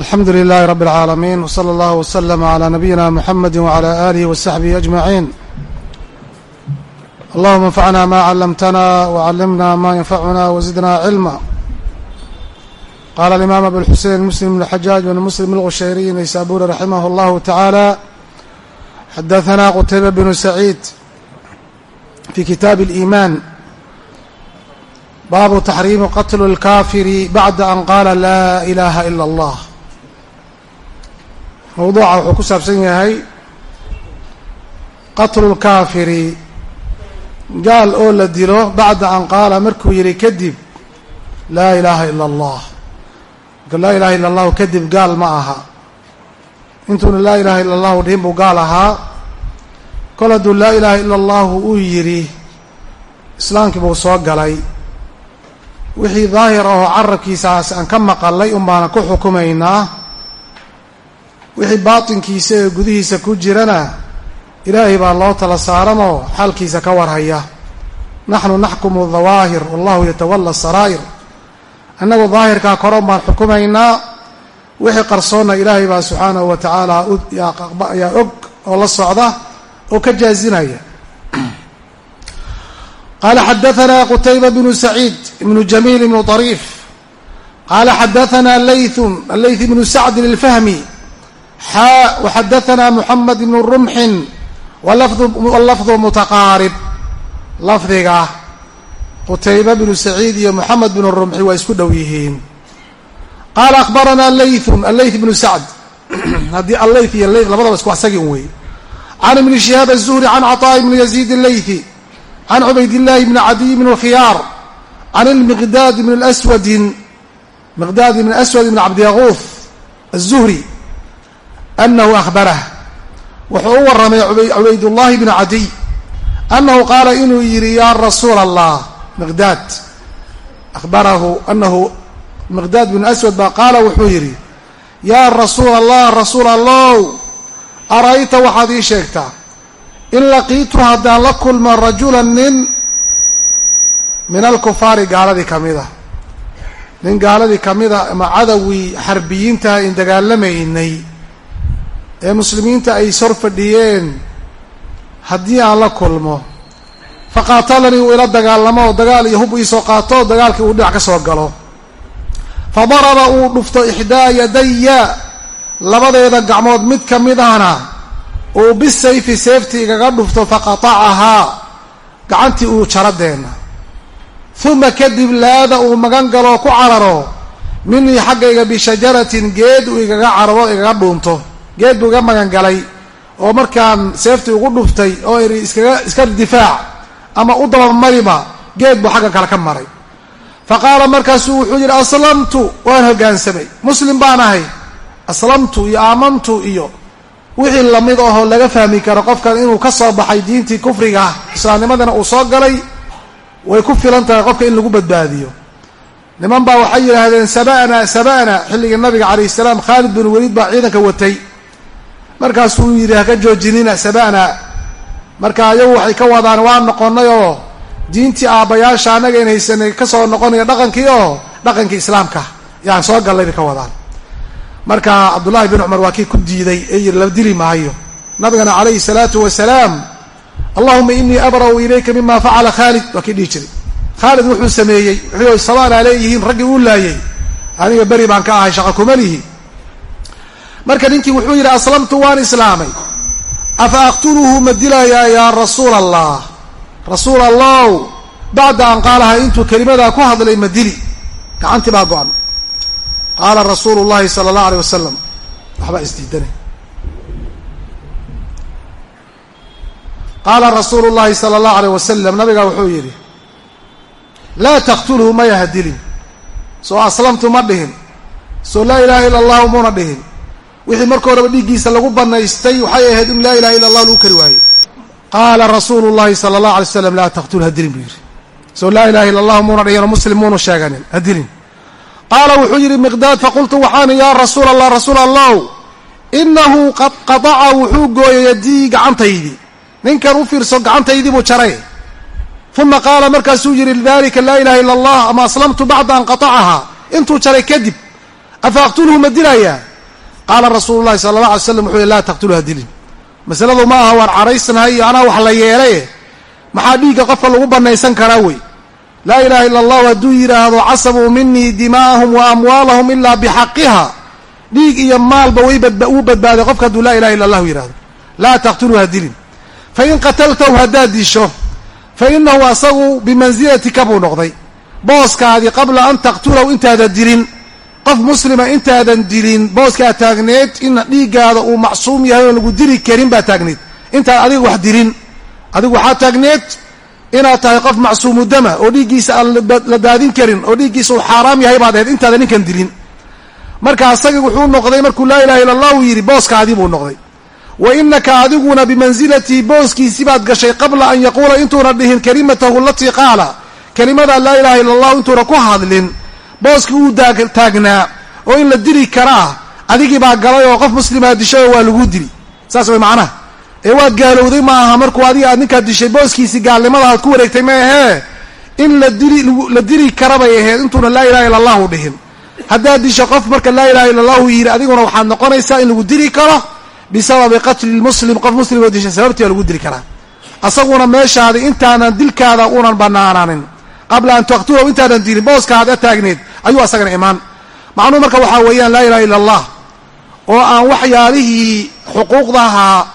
alxamdu lilahi rab اlcaalamiin wslى اllah wslm عlى nabiyina mxamedi wعlى alih wsaxbihi ajmaciin allahuma anfacna ma callamtana wcallimna ma yanfacuna wzidna cilma qala alimaam abulxusein muslim bn xajaaj bn muslim اlqushayriy naysaburi raximah اllahu taعaalى xadaثna qutayba bnu saciid fi kitaabi اliiman baabu taxriimi qatlu اlkafiri bacda an qaala laa ilaha ila اllah mawduuca wuxuu ku saabsan yahay qatlu lkaafiri gaal oo la dilo bacda an qaala markuu yidhi kadib laa ilaaha ila allah laa ilaha illa allahu kadib gaal ma aha. Intuuna laa ilaha illa allahu dhihin buu gaal ahaa. Kol hadduu laa ilaaha ila allahu uu yidhi islaamkii buu soo galay. Wixii daahir ahoo carabkiisaas aan ka maqalay un baana ku xukumaynaa wixii baatinkiisa ee gudihiisa ku jirana ilaahay baa loo tala saaranoo xalkiisa ka warhaya. Naxnu naxkumu dawaahir wallahu yatawalla saraa'ir. Annagu daahirkaa koron baan xukumaynaa. Wixii qarsoonna ilaahay baa subxaanahu wa tacaala yaa og oo la socda oo ka jaazinaya. Qaala xadaana qutayba bnu saciid ibnu jamiil ibnu ariif qaala xadaanaa layth ibnu sacdin ilfahmi xaa waxadaثna mxamed ibn rumxin wlafdu mutaqaarib lafdiga qutayba bnu saciid iyo moxamed bnu rumxi waa isku dhow yihiin qaala akhbarana laythun allayth bnu sacd haddii allayth iyo layth labadaba isku asagin wey can ibni shihaab الzuhri can caطaaء bni yaziid الlaythi can cubaydاllahi bni cadiy bn اlkhiyaar can lmiqdaad bn aswadin miqdaad bn aswad bn cabdiyaquuf الzuhri anahu ahbarah wuxuu u warramay cubaydullahi bnu cadiy annahu qaala inuu yidhi yaa rasuula allah miqdaad ahbarahu anahu miqdaad bnu aswad baa qaala wuxuu yidhi yaa rasuula allah rasuul allow ara'ayta waxaad ii sheegtaa in laqiitu haddaan la kulmo rajulan nin min alkufaari gaaladii ka mida nin gaaladii ka mida ama cadowii xarbiyiintaha in dagaalamaynay ee muslimiinta ay sor fadhiyeen haddii aan la kulmo faqaatalanii uu ila dagaalamo oo dagaal iyo hub iisoo qaato dagaalkii uu dhinac ka soo galo. Fa daraba uu dhufto ixdaa yadaya labadeeda gacmood mid ka mid ahna uu bisayfi seefti igaga dhufto faqatacahaa gacantii uu jaradeenna uma kadib laada uu magan galoo ku cararo minii xaggayga bishajaratin geed uu igaga cararo igaga dhuunto geed buu iga magan galay oo markaan seeftii ugu dhuftay oo iri iska difaac ama u dabamariba geed buu xagga kale ka maray. Fa qaala markaasuu wuxuu yidhi aslamtu waan hoggaansamay muslim baan ahay. Aslamtu iyo aamantu iyo wixii la mid ahoo laga fahmi karo qofkan inuu ka soo baxay diintii kufriga islaamnimadana uu soo galay way ku filan tahay qofka in lagu badbaadiyo. Niman baa waxay yidhaahdeen saba'na saba'na xilligii nabiga calayh salaam khaalid bin waliid baa ciidanka watay markaasuu yidhi haka joojinina saba'na marka ayagu waxay ka wadaan waa noqonay oo diintii aabbayaasha annaga in haysanay ka soo noqonaya dhaqankii oo dhaqankii islaamka. Yaan soo gallay bay ka wadaan. Marka cabdullaahi bin cumar waa kii ku diiday ee yidhi la dili maayo. Nabigana calayhi salaatu wasalaam allahuma inii abra'u ilayka mima facala khaalid. Waa kii dhihi jiray. Khaalid wuxuu sameeyey wuxuu sabaanaa leeyihiin raggii uu laayay. Aniga beri baan ka ahay shaqa kuma lihi marka ninkii wuxuu yidhi aslamtu waan islaamay. Afa aqtuluhu ma dilayaa yaa rasuula allah rasuul allow bacda an qaalaha intuu kelimadaa ku hadlay ma dili. Gacantii baa go-an. Qaala rasuulu llahi sala allahu aleyh wasalam waxbaa isdiidanay qaala rasuulu llahi sala allahu aleyh wasalam nabigaa wuxuu yidhi laa taqtulhu maya ha dilin. Soo aslamtu ma dhihin. Soo laa ilaha illa allahu muuna dhihin wixii marka horeba dhiiggiisa lagu banaystay waxay ahayd in laa ilaha illa allah lagu kari waayey. Qaala rasuulu llahi sala allahu alay slam laa taqtul ha dilin buu yidhi. Soo laa ilaha illa allahu muuna dhihin oo muslim muunu sheeganin ha dilin. Qaala wuxuu yidhi miqdaad faqultu waxaani yaa rasuul allah rasuul allow inahu qad qadaca wuxuu gooyay yadii gacantaydii. Ninkan u fiirso gacantaydii buu jaray. Uma qaala markaasuu yidhi dalika laa ilaha illa allah ama aslamtu bacda an qatacahaa intuu jaray kadib afa aqtulhu ma dilayaa qaala rasuulu llahi sala allah alay slam wuxuu laa taqtulu ha dilin masaladu ma aha waan caraysnahay iyo anaa wax la yeelaye maxaa dhiigga qofka lagu bannaysan karaa wey laa ilaha illa allahu hadduu yidhaahdo casabuu minii dimaa'ahum wa amwaalahum ilaa bixaqiha dhiig iyo maalba wuu badbaaday qofka hadduu laa ilaha illa allahu yidhahdo laa taqtuluu ha dilin fain qataltahu haddaad disho fa inahu asagu bimansilatika buu noqday booskaadii qabla an taqtulahu intaadan dilin qof muslima intaadan dilin booskaa taagneed in dhiiggaada uu macsuum yahay oon lagu dili karin baa taagneed. Intaad adiga wax dilin adigu waxaa taagneed inaad tahay qof macsuumu dama oo dhiiggiisa aan la daadin karin oo dhiiggiisa uu xaaraam yahay baad ahayd intaadan ninkan dilin. Marka asagii wuxuu noqday markuu laa ilaha illa allahu yidhi booskaadii buu noqday. Wa inaka adiguna bimansilatii booskiisii baad gashay qabla an yaquula intuuna dhihin kalimatahu alatii qaala kelimada laa ilaha illa allahu intuuna ku hadlin booskii uu taagnaa oo in la dili karaa adigii baa galay oo qof muslimaa dishay waa lagu dili. Saas way macnaha. Ee waad gaalowday ma aha markuu adiga aad ninkaad dishay booskiisii gaalnimada aad ku wareegtay ma ahee? In la dili la dili karabay ahayd intuuna laa ilaha illa allahu dhihin. Haddaad disho qof marka laa ilaha illa allahu yidhi adiguna waxaad noqonaysaa in lagu dili karo bisababi qatli lmuslim qof muslim oo dishay sababtii waa lagu dili karaa. Asaguna meeshaadi intaanan dilkaada unan banaananin qabla an taqtulahu intaanan dilin booskaada taagneed ayuu asagana imaan macnuhu marka waxaa weeyaan laa ilaha illa allah oo aan waxyaalihii xuquuqdahaa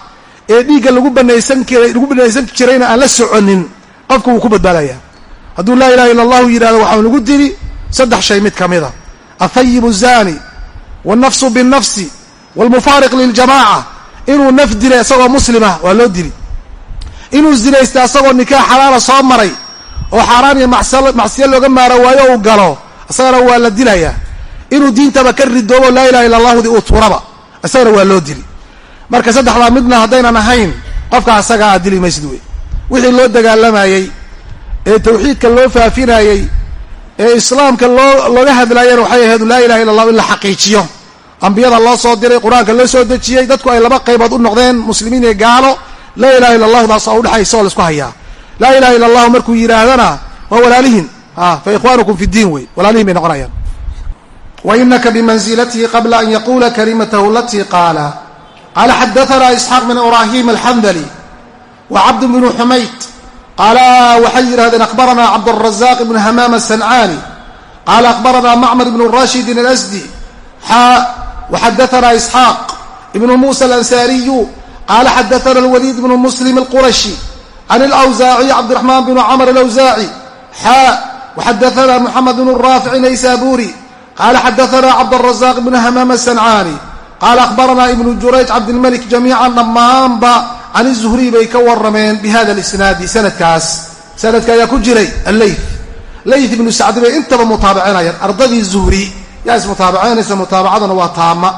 ee dhiigga lagu banaysan kiray lagu banaysan jirayna aan la soconin qofka wuu ku badbaadaya hadduu laa ilaha illa allahu yidhahdo waxaa lagu dili saddex shay mid ka mida athayibu zani wاlnafsu biالnafsi wاlmufaariq liljamaca inuu naf dilay isagoo muslima waa loo dili inuu zinaysta asagoo nikaax xalaala soo maray oo xaaraan iyo macsiyo looga maaro waayo uu galo isagana waa la dilayaa inuu diintaba ka ridoobo laa ilaha illa allahudi uu tuuraba. Isagana waa loo dili. Marka saddexdaa midna haddaynan ahayn qofka asaga aad dili maysid wey. Wixii loo dagaalamayey ee tawxiidka loo faafinayey ee islaamka loo looga hadlaayana waxay ahayd laa ilaha illa allahu in la xaqiijiyo. Ambiyada loo soo diray qur'aanka loo soo dejiyey dadku ay laba qaybood u noqdeen muslimiin iyo gaalo laa ilaha illa allahdaas oo udhexaysa oo la isku hayaa. Laa ilaha illa allahu markuu yidhaahdana waa walaalihin Ah, faikwanukum fi diin wey. Walaalihim bay noqonayaan. Wainaka bimanzilatihi qabla an yaqula kalimatahu alatii qaala. Qaala xadaanaa isxaaq bin ibrahim alxandali wa cabd bnu xumayd qaala waxay yidhahdeen akhbaranaa cabdrazaq ibnu hamaam asancaani qaala akhbaranaa macmar ibnu rashidin alasdi xaa waxadaanaa isxaaq ibnu muusa alansaariyu. Qaala xadaana alwaliid bnu muslim alqurashi. Can alawsaaci cabdiraxmaan bnu camr alawsaaci xaa waxadaana muxamed bn raafici naysaburi qaala xadaana cabdالrazaq ibn hamaam aلsancaani qaala akhbarana ibnu jurayj cabdilmalik jamiican dhammaanba can izuhriy bay ka warameen bi hada lisnaadi sanadkaas sanadka ayaa ku jiray alleyth leyth ibnu sacdi bay intaba mutaabacinayaan ardadii zuhri yaa ismutaabacinaysa mutaabacaduna waa taama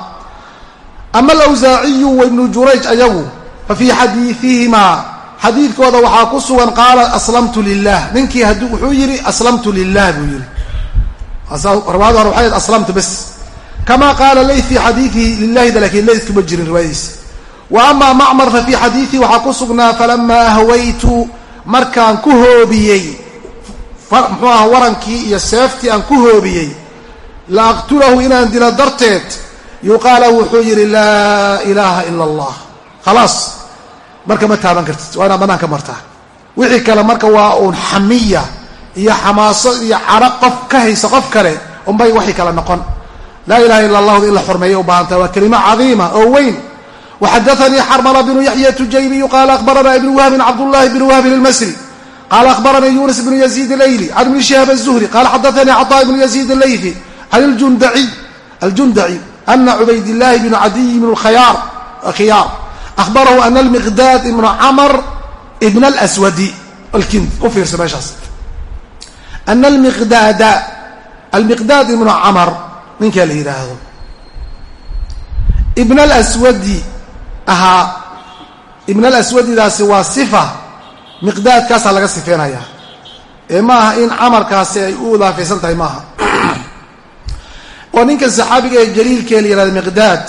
ama alawsaaciyu wa ibnu jurayj ayagu fa fii xadiiihimaa xadiidkooda waxaa ku sugan qaala aslamtu lilah ninkii hadduu wuxuu yidhi aslamtu lilah buu yidhi. Riwaayada hore waxay aslamtu bas. Kama qaala leyth fii xadiiihi lilahida lakiin leyth kuma jirin riwaayadiisa. Wa ama macmar fa fii xadiiii waxaa ku sugnaa falamaa ahwaytu markaan ku hoobiyey muxuu aha warankii iyo seeftii aan ku hoobiyey la aqtulahu inaan dilo darteed yuqaala wuxuu yidhi laa ilaaha ila allah. Khalaas marka ma taaban kartid waa inaad banaanka martaa. Wixii kale marka waa uun xamiya iyo xamaaso iyo caro qof ka haysa qof kale unbay waxay kala noqon. Laa ilaha illa allahdu in la xurmeeyay u baahantaha waa kelimo cadiima oo weyn. Waxadaanii xarmala bnu yaxya tujaybiyu qaala ahbaranaa ibnu wahbin cabdullahi bnu wahbin ilmasri qaala ahbaranii yunis bnu yaziid alayli can ibni shihaab azuhri qaala xadaanii cataa ibnu yaziid alayfi can aljundaciy ana cubaydillahi bnu cadiy bn khiyar ahbarahu ana almiqdaad ibnu camr ibn alswadi alkindi u fiirsa meeshaas ana almiqdaada almiqdaad ibnu camar ninkaa la yidhaahdo ibn alswadi ahaa ibn alaswadidaasi waa sifa miqdaadkaasaa laga sifeynayaa ee maaha in camarkaasi ay u idaafaysan tahay maaha oo ninkan saxaabiga ee jaliilkee la yihahda miqdaad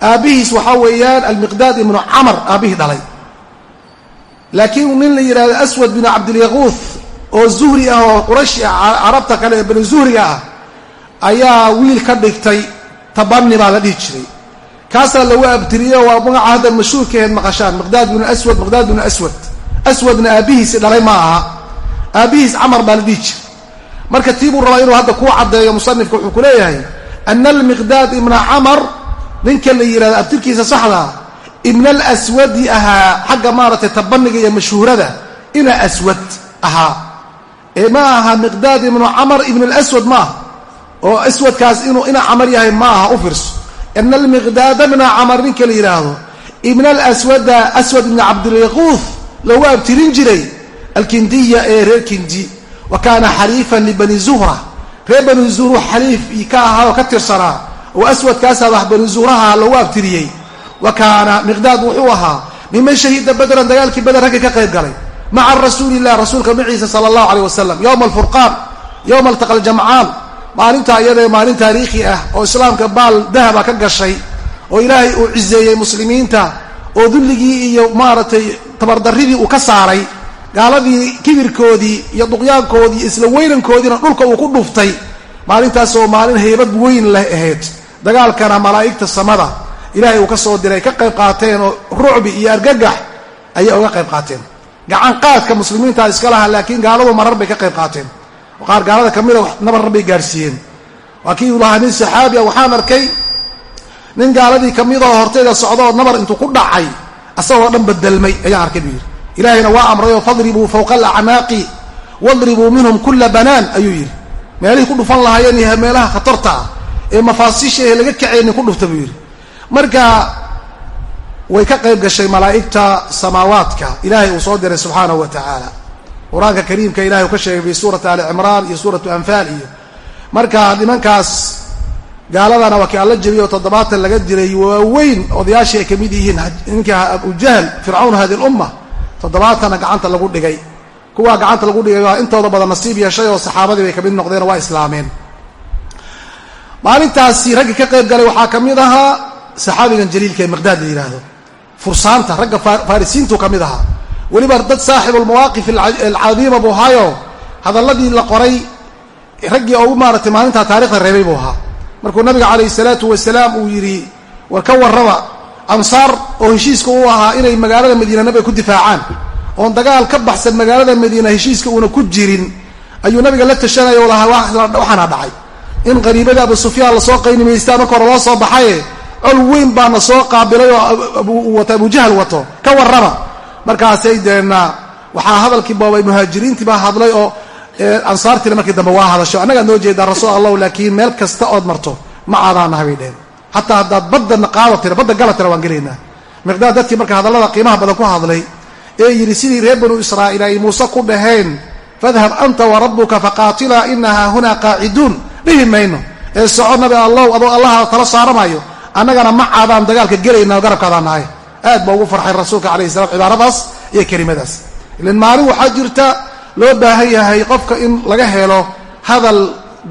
aabbihiis waxaa weeyaan almiqdaad ibnu camar aabbihii dhalay. Laakiin nin la yidhahdo aswad binu cabdilyaquuth oo zuhri ah oo qurashi ah carabta kale ee bani zuhriga ah ayaa wiil ka dhigtay tabani baa la dhihi jiray. Kaasaa lagu abtiriyo waa magaca hadda mashhuurkaheed maqashaan miqdaad binu aswad miqdaad binu aswad. Aswadna aabbihiisi dhalay ma aha aabbihiis camar baa la dhihi jir marka tii buu rabaa inuu hadda kuu caddeeyo musanifka wuxuu ku leeyahay ana almiqdaad ibna camar ninka la yidhahdo abtirkiisa saxda ibna alaswadi ahaa xagga maaragtay tabaniga iyo mashhuurada ina aswad ahaa. Ee ma aha miqdaad ibnu camar ibn alaswad ma aha? Oo aswadkaas inuu ina camar yahay ma aha u fiirso. Ina almiqdaada bna camar ninka la yidhaahdo ibna alaswada aswad ibni cabdilyaquuf lagu abtirin jiray alkindiya ee reer kindi. Wa kaana xaliifan libani zuhra. Reer bani zuhru xaliif ka ahaa oo ka tirsanaa oo aswadkaasaa wax bani zuhraha lagu abtiriyey. Wa kaana miqdaad wuxuu ahaa miman shahida badran dagaalkii bader ragga ka qayb galay. Maca rasuuli illah rasuulka maciisa sala allahu aleyh wasalam yowma alfurqaan yowma altaqa maalintaa iyadae maalin taariikhi ah oo islaamka baal dahaba ka gashay oo ilaahay uu cizeeyey muslimiinta oo dulligii iyo maaragtay tabardarridii uu ka saaray gaaladii kibirkoodii iyo duqyaankoodii isla weynankoodiina dhulka uu ku dhuftay. Maalintaasoo maalin haybad weyn leh ahayd dagaalkana malaa'igta samada ilaahay uu ka soo diray ka qayb qaateen oo rucbi iyo argagax ayay uga qayb qaateen. Gacan qaadka muslimiinta iska laha laakiin gaaladu marar bay ka qayb qaateen. Qaar gaalada ka mida nabarna bay gaarsiiyeen. Waa kii uu lahaa nin saxaabi waxaan arkay nin gaaladii ka midoo hortayda socdaoo nabar intuu ku dhacay asagoo dhan bedelmay ayaan arkay buu yidhi. Ilaahayna waa amrayoo fadribuu fawqa alacnaaqi wadribuu minhum kula banaan ayuu yidhi. Meelihii ku dhufan lahaayeen iyo meelaha khatarta ah ee mafaasiisha ee laga kacaynin ku dhufta buu yidhi. Marka way ka qayb gashay malaa'igta samaawaadka ilaahay uu soo diray subxaanahu wa tacaala qur'aanka kariimka ilahay uu ka sheegay fi suurati ali cimraan iyo suuratu anfaal iyo marka nimankaas gaaladana waa kii alla oo toddobaatan laga diray waaweyn odayaashii ay ka mid yihiin ninka abujahl fircawn hadi lumma toddobaatanna gacanta lagu dhigay. Kuwaa gacanta lagu dhigay waa intooda badan nasiib yeeshay oo saxaabadii bay ka mid noqdeen oo waa islaameen maalintaasi raggi ka qayb galay waxaa ka mid ahaa saxaabigan jaliilka ee miqdaad la yidhaahdo fursaanta ragga farisiintuu ka mid ahaa. Weliba dad saaxibu lmawaaqif alcadiima buu ahaayo hadalladii la qoray raggii oo maaratay maalintaa taarikhda reebay buu ahaa. Markuu nabiga calayhi salaatu wasalaam uu yidhi war ka warraba ansaar oo heshiiska u ahaa inay magaalada madiina nabiga ku difaacaan. Oon dagaal ka baxsan magaalada madiina heshiiska uuna ku jirin. Ayuu nabiga la tashanaya lahaa waxaana dhacay in qariibada abu sufyaan la soo qaynimaystaa marka hore loo soo baxaye col weyn baana soo qaabilay oo wato abujahal wato ka warrama. Markaasay deena waxaa hadalkii boobay muhaajiriintii baa hadlay oo ansaartiina markii dambe waa hadasho. Annagaa noo jeedaa rasuul allahu laakiin meel kasta ood marto ma aadaana habay dheen xataa haddaad badana qaado badda gala waan gelaynaa. Miqdaad dadkii marka hadallada qiimaha badan ku hadlay ee yidhi sidii reer banu israa'iil ay muuse ku dhaheen fadhab anta wa rabbuka faqaatilaa ina haahunaa qaaciduun dhihi mayno. Ee soco nabi allow adoo allaha tala saaramayo annagana ma caadaan dagaalka gelayna garabkaadaan nahay. Aad baa ugu farxay rasuulka alayh salam cibaaradaas iyo kelimadaas. Ilan maalin waxaa jirta loo baahan yahay qofka in laga helo hadal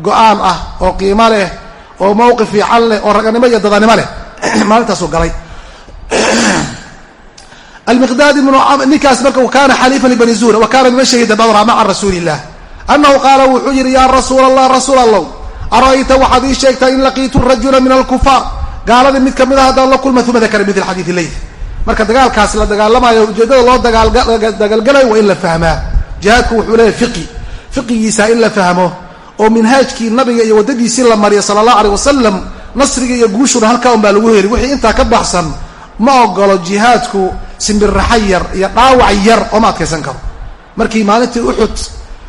go'aan ah oo qiimo leh oo mowqif fiican leh oo raganimo iyo dadanimo leh. Maalintaasuu galay. Almiqdaad ibnu ninkaas marka kaana xaliifan libani zuhra wa kaana miman shahida badra maca rasuuli illah annahu qaala wuxuu yidhi yaa rasuula allah rasuul allow ara'ayta waxaad ii sheegtaa in laqiitu rajula min alkufaar gaaladii mid ka mid ah haddaan la kulma uma dakara mil xadiidi leyl marka dagaalkaas la dagaalamayo ujeeddada loo dagaalgalayo waa in la fahmaa jihaadku wuxuu leeyahy fiqi fiqigiisa in la fahmo oo minhaajkii nabiga iyo waddadiisii la mariya sala allah aleyh wasalam nasriga iyo guushuna halkaa un baa lagu heli wixii intaa ka baxsan ma ogolo jihaadku simbirraxa yar iyo dhaawac yar ooma adkaysan karo markii maalintii uxud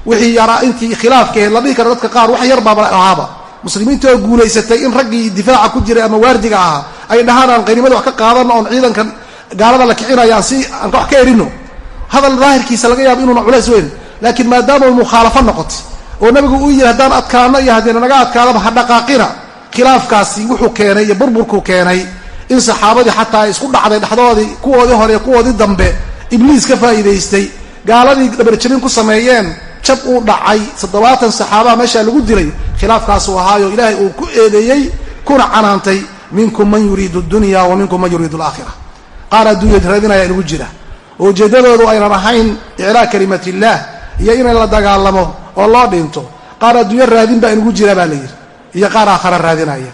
wixii yaraa intii khilaafkaheed la dhihi karo dadka qaar wax yar ahaaba muslimiinta oo guulaysatay in raggii difaaca ku jiray ama waardiga ahaa ay dhahaan aan qaynimada wax ka qaadano oon ciidankan gaalada la kicinaya aan si aan wax ka erino. Hadal daahirkiisa laga yaabo inuuna culays weyn laakiin maadaama mukhaalafo noqotay oo nabigu uu yidhi haddaan adkaano iyo haddiina naga adkaadaba ha dhaqaaqina. Khilaafkaasi wuxuu keenay iyo burburkuu keenay in saxaabadii xataa ay isku dhacday dhexdoodii kuwoodii hore kuwoodii dambe ibliis ka faa'iidaystay. Gaaladii dhabarjabin ku sameeyeen jab uu dhacay toddobaatan saxaabaha meeshaa lagu dilay khilaafkaasuu ahaayo ilaahay uu ku eedeeyey kuna canaantay minkum man yuriidu dunya wa minkum man yuriidu alaakhira qaar adduunya raadinaya inugu jira. Oo ujeeddadoodu aynan ahayn iclaa kalimat illaah iyo in la dagaalamo oo loo dhinto. Qaar adduunyo raadin baa inugu jira baa la yidhi iyo qaar aakhara raadinaya.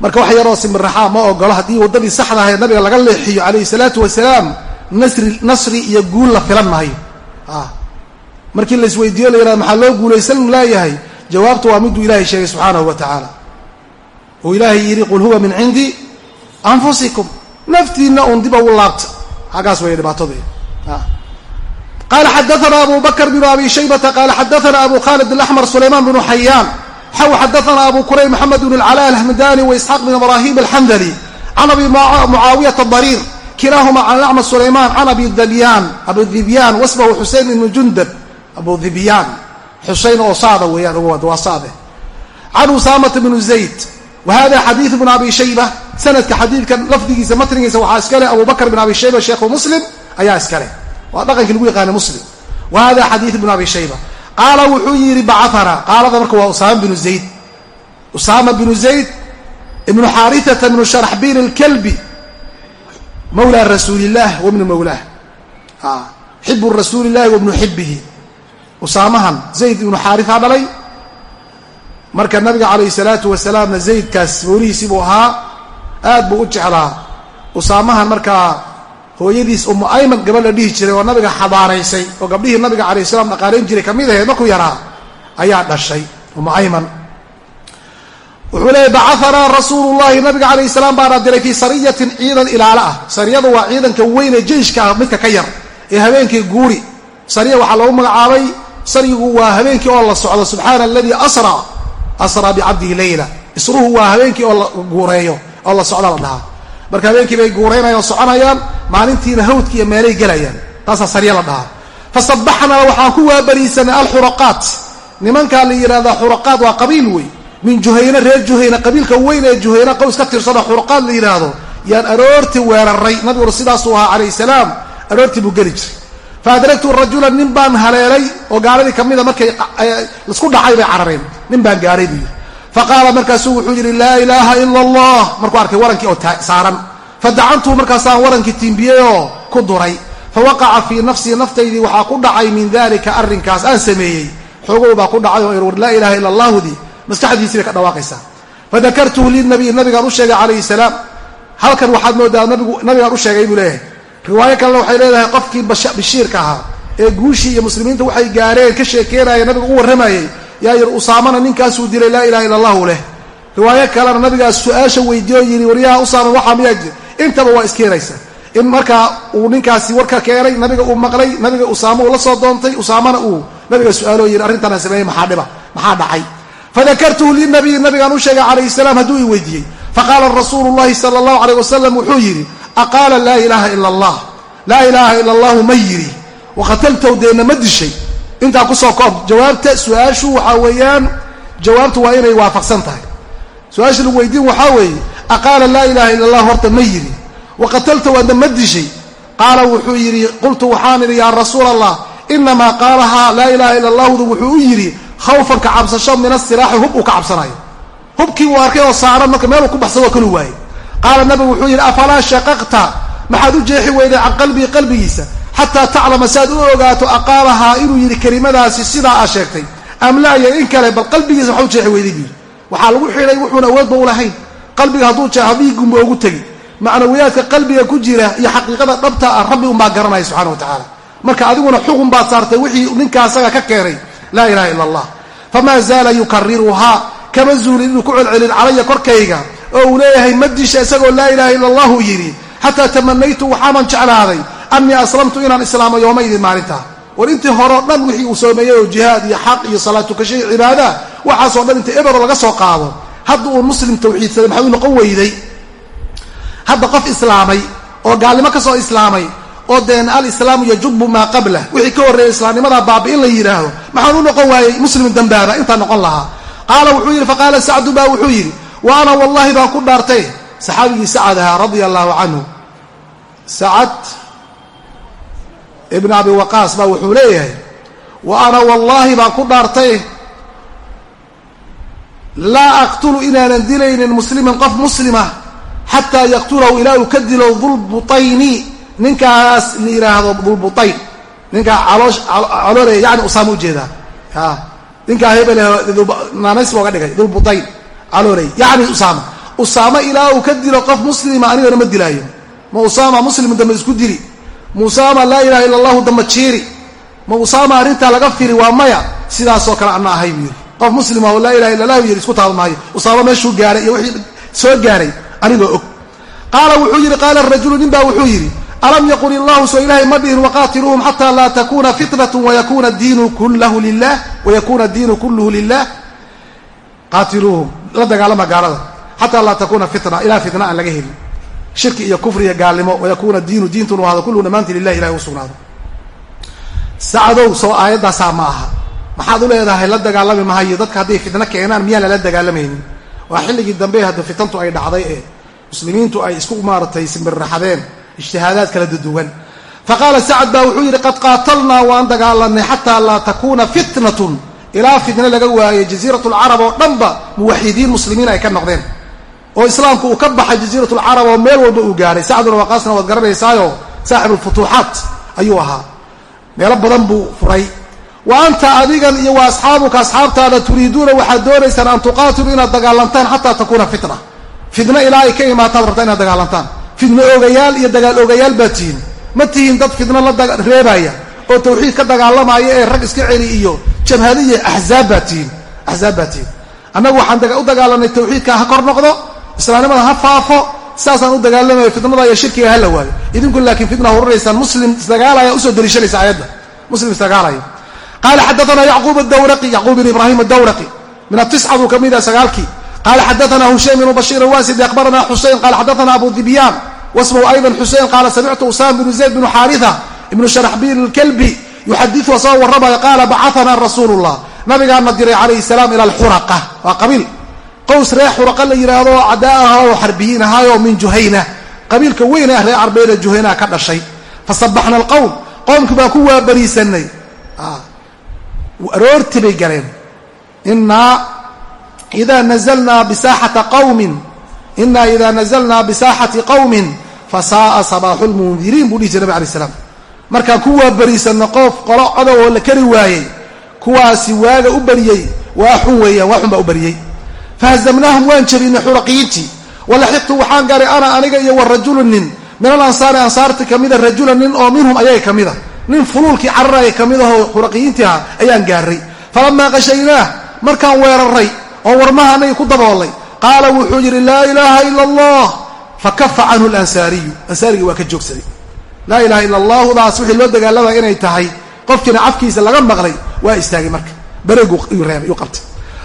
Marka wax yaroo simirraxaa ma ogolo haddii waddadii saxda ahayd nabiga laga leexiyo calayhi salaatu wasalaam nasri nasri iyo guul la filan maayo markii la isweydiiyo la yihahdo maxaa loo guulaysan laayahay jawaabtu waa miduu ilahay sheegay subxaanahu wa tacaala. Uu ilaahay yidhi qul huwa min cindi anfusikum. Naftiinna un dib ugu laabta. Xaggaas weeye dhibaatadu. Qala xadaana abu bakr bn abi shaybata qala xadaana abu khalid اlaxmar sulayman bnu xayaan xaw xadaana abu kurayb maxamed bn اlcala alhmdani waisxaaq bn ibrahim alxandali can abi mucaawiyata dariir kilaahuma can acmad sulayman can abi dabyan abu dibyan wasmahu xusein ibnu jundab abu dibyan xusein oo saada weeyaan waa saade can usaamata bnu zayd. Wa hada bn abi shayba. Sanadka xadiidka lafdigiisa matnigiisa waxaa abu bakr bn abi shayba sheekhu muslim ayaa iskale waa dhaqankii lagu yaqaana muslim. Wa hada bn abi shayba. Qaala wuxuu yidhi bacahana qaalada marka waa usaama binu zayd. Usaama binu zayd ibnu xaariata bnu sharaxbiil اlkalbi mawla rasuuli illah wabnu mawlaah xibu rasuuli illahi wabnu xibihi usaamahan zayd ibnu xaaria dhalay. Marka nabiga calayh salaatu wasalaamna zaydkaas mawlihiisii buu ahaa aad buu u jeclaa. Usaamahan markaa hooyadiis umu ayman gabadh la dhihi jiray oo nabiga xabaaraysay oo gabdhihii nabiga calayh salaam dhaqaalayn jiray ka mid ahayd markuu yaraa? Ayaa dhashay umu ayman. Wuxuu leeyay bacaanaa rasuulu llahi nabiga calayh salaam baana diray fii sariyatin ciidan ilaalo ah. Sariyadu waa ciidanka weyn ee jeyshka ah midka ka yar ee habeenkii guuri. Sariya waxaa loogu magacaabay saryigu waa habeenkii oo la socdo subxaana aladii asra asraa bicabdihi leyla isruhu waa habeenkii oo la guureeyo oo la socda la dhahaa. Marka habeenkii bay guuraynayaan soconayaan maalintiina hawdki iyo meelay gelayaan taasaa sarya la dhahaa. Fasabaxnaa waxaan ku waabariisanay alxuraqaat. Nimankaa la yidhahdaa xuraqaat waa qabiil wey min juhayna reer juhayna qabiilka weyn ee juhayna qows ka tirsanoo xuraqaad la yidhaahdo yaan aroortii weeraray. Nabiguna sidaasuu ahaa calayh salaam aroortii buu geli jiray fa adragtu rajulan nin baan haleelay oo gaaladii ka mida markay isku dhacay bay carareen nin baan gaaray buu yidhi fa qaala markaasuu wuxuu yidhi laa ilaaha ila allah markuu arkay warankii oo saaran fadacantuu markaasaan warankii tiimbiyey oo ku duray fa waqaca fii nafsii naftaydii waxaa ku dhacay min dalika arrinkaas aan sameeyey xoogow baa ku dhacay oo laa ilaha ila allahudi maskaxdiisii bay ka dhawaaqaysaa fadakartuhu linabiy nabigaan u sheegay calayhi salaam halkan waxaad moodaa nabigaan u sheegay buu leeyahay riwaayo kalena waxay leedahay qofkii bashiirka ahaa ee guushii iyo muslimiinta waxay gaareen ka sheekeynaya nabiga u warramayay yaa yir usaamana ninkaasuu dilay laa ilaha illa allahu leh. Riwaayo kalena nabigaas su'aasha weydiiyo yidhi waryaha usaama waxaa miyaa jir? Intaba waa iskeenaysa. In markaa uu ninkaasi warka keenay nabiga uu maqlay nabiga usaama uu la soo doontay usaamana uu nabiga su'aalo yidhi arrintanaan sameeyey maxaa dhiba maxaa dhacay? Fadakartuhu linabiyi nabigaan u sheegay calayhi salaam hadduu i weydiiyey. Faqaala rasuulu llahi sala allahu alayh wasalam wuxuu yidhi aqaala laa ilaaha ila allah. Laa ilaaha ila allahu ma yidhi. Waqataltow deenna ma dishay. Intaa ku soo koob. Jawaabta su'aashu waxaa weeyaan jawaabtu waa inay waafaqsan tahay. Su'aasha lagu weydiin waxaa weeye aqaala laa ilaha ila allah horta ma yidhi. Waqataltow adna ma dishay. Qaala wuxuu yidhi qultu waxaan idhi yaa rasuula allah inamaa qaalahaa laa ilaha ila allahdu wuxuu u yidhi khawfan ka cabsasho min asiraaxi hub uu ka cabsanayo. Hubkii uu arkay oo saaran marka meeluu ku baxsado kalu waaye qaala nabigu wuxuu yidhi afalaa shaqaqta? Maxaad u jeexi weyday can qalbii qalbigiisa xataa taclama si aad u ogaato aqaalahaa inuu yidhi kelimadaasi sidaa aa sheegtay am laa iyo in kale bal qalbigiisa waxaa u jeexi weyday buu yidhi. Waxaa lagu xidhay wuxuuna awoodba u lahayn. Qalbiga hadduu jeexo dhiigunba ugu tegi macnawiyaadka qalbiga ku jira iyo xaqiiqada dhabta ah rabbi unbaa garanaya subxana wa tacaala. Marka adiguna xukun baad saartay wixii ninkaa asaga ka keenay. Laa ilaha ila allah. Famaa zaala yukariruhaa kama zuulin inuu ku celcelin calaya korkayga oo uu leeyahay ma isagoo laa ilaha ila allahu yidhi xataa tamanaytu waxaaban jeclaaday anii aslamtu inaan islaamo yoomaydin maalintaa war intii horeo dhan wixii uu soomeeyey oo jihaad iyo xaq iyo salaad tukasho iyo cibaada waxaasoo dhan inta ebero laga soo qaado hadda uu muslim tawxiidsaday maxaa u noqon weyday? Hadda qof islaamay oo gaalnimo ka soo islaamay oo deen alislaamu yajubu maa qablah wixii ka horreeyay islaamnimadaa baabi in la yidhaahdo maxaan u noqon waayey muslim dambaaba intaa noqon lahaa. Qaala wuxuu yidhi faqaala sacdu baa wuxuu yidhi wa ana wallahi baan ku dhaartay. Saxaabigii sacad ahaa radia allaahu canhu sacad ibn abi waqaas baa wuxuu leeyahay wa ana wallaahi baan ku dhaartay laa aqtulu inaanan dilaynin musliman qof muslima xataa yaqtulahu ilaa uu ka dilo dulbutayni ninkaas la yidhaahdo dulbutayn ninkaa caloole yani usaama u jeedaa ninkaa hebel naanays booga dhigay dulbutayn calooley yani usaama. Usaamo ilaa uu ka dilo qof muslima anigana ma dilaayo. Ma usaama muslim dambe isku dili. Ma usaama laa ilaha illa allahu damba jiiri ma usaama arrintaa laga firi waa maya. Sidaasoo kale ana ahay buu yidhi. Qof muslima oo laa ilaha illa allahu yidhi isku taaba maayo meeshuu gaaray iyo wixii soo gaaray. Anigoo og. Qaala wuxuu yidhi qaala rajulu nin baa wuxuu yidhi alam yaqul illahu soo ilaahay ma dhihin waqaatiluuhum xataa laa takuna fitnatu wayakuna diinu kullahu lilah wayakuna diinu kulluhu lilah qaatiluuhum la dagaalama gaalada xataa laa takuna fitna ilaa fitna aan laga helin. Shirki iyo kufri iyo gaalnimo wayakuna diinu diintunu ahado kulluhu dhammaanti lilahi ilahay u sugnaado. Soo aayaddaasaa ma aha. Maxaad u leedahay la dagaalami mahayo dadka hadday fitno keenaan miyaan lala dagaalamaynin waa xilligii dambe hadda fitantu ay dhacday ee muslimiintu ay isku maaratay simbirraxadeen ijtihaadaad kala duduwan faqaala sacad baa wuxuu yidhi qad qaatalnaa waan dagaalanay xataa laa takuuna fitnatun ilaa fitne laga waayey jaziirat lcarab oo dhanba muwaxidiin muslimiin ay ka noqdeen. Oo islaamku uu ka baxay jaziirat lcarab oo meel walba uu gaadhay sacduna waqaasna waad garanaysaayo saaxibu lfutuuxaat ayuu ahaa. Meelo badan buu furay. Wa anta adigan iyo wa asxaabuka asxaabtaada turiiduuna waxaad doonaysaan an tuqaatiluu inaad dagaalantaan xataa takuuna fitna. Fitno ilaa ay ka imaataan rabtaa inaad dagaalantaan. Fitno ogayaal iyo dagaal ogayaal baad tihiin. Ma tihiin dad fitno la reebaya oo tawxiid ka dagaalamaya ee rag iska celi iyo jabhadiya axzaab baad tihiin axzaab baad tihiin annagu waxaan u dagaalanay tawxiidka ha kor noqdo islaamnimada ha faafo saasaan u dagaalamayo fitnada iyo shirkiga hala waayo idinku laakiin fitna huranaysaan muslim isdagaalaya u soo daliishanaysa aayadda. Muslim isdagaalaya. Qaala xadaana yacquub adawraqi yacquub bin ibraahim adawraqi min atisca buu ka mid ah sagaalkii. Qaala xadaana hushaym bnu bashiir alwasidi akhbarana xuseyn qala xadaana abu dibyaan wasmahu aydan xuseyn qaala samictu usama bnu zayd bnu xaarisa ibnu sharaxbiil alkalbi yuxadiu asagoo warramaya qaala bacaana rasuulu llah nabigaana diray calayhi salaam ila alxuraqa waa qabiil qows reer xuraqa la yidhaahdo cadaa ah oo xarbiyiin ahaayoo min juhayna qabiilka weyn ah reer carbeeda juhaynaha ka dhashay fasabaxna alqowm qowmkii baan ku waabariisanay aroorti bay galeen inaa idaa nazalnaa bisaaxata qawmin inaa idaa nazalnaa bisaaxati qowmin fasaaa sabaaxu lmundiriin buu dhihi jir nabig alay slam markaan ku waabariisanno qoof qolo codow oo la kari waayey kuwaasi waaga u bariyey waa xun weeyaan waa xun baa u bariyey. Fahazamnaahum waan jebinay xuraqiyiintii walaxiqtu waxaan garay ana aniga iyo wa rajulu nin. Min alansaari ansaarti kamida rajula nin oo minhum ayaga kamida nin fuluulkii cararaya ka mid ahoo xuraqiyiintii ahaa ayaan gaaray. Falamaa qashaynaah markaan weeraray oo warmaha anagii ku daboolay qaala wuxuu yidhi laa ilaaha ila allah. Fakafa canhu lansaariyu ansaarigii waa ka joogsaday laa ilaha ila allahudaas wixii loo dagaalamaya inay tahay qofkiina cafkiisa laga maqlay waa istaagay marka. Bareegu reebay u qabtay.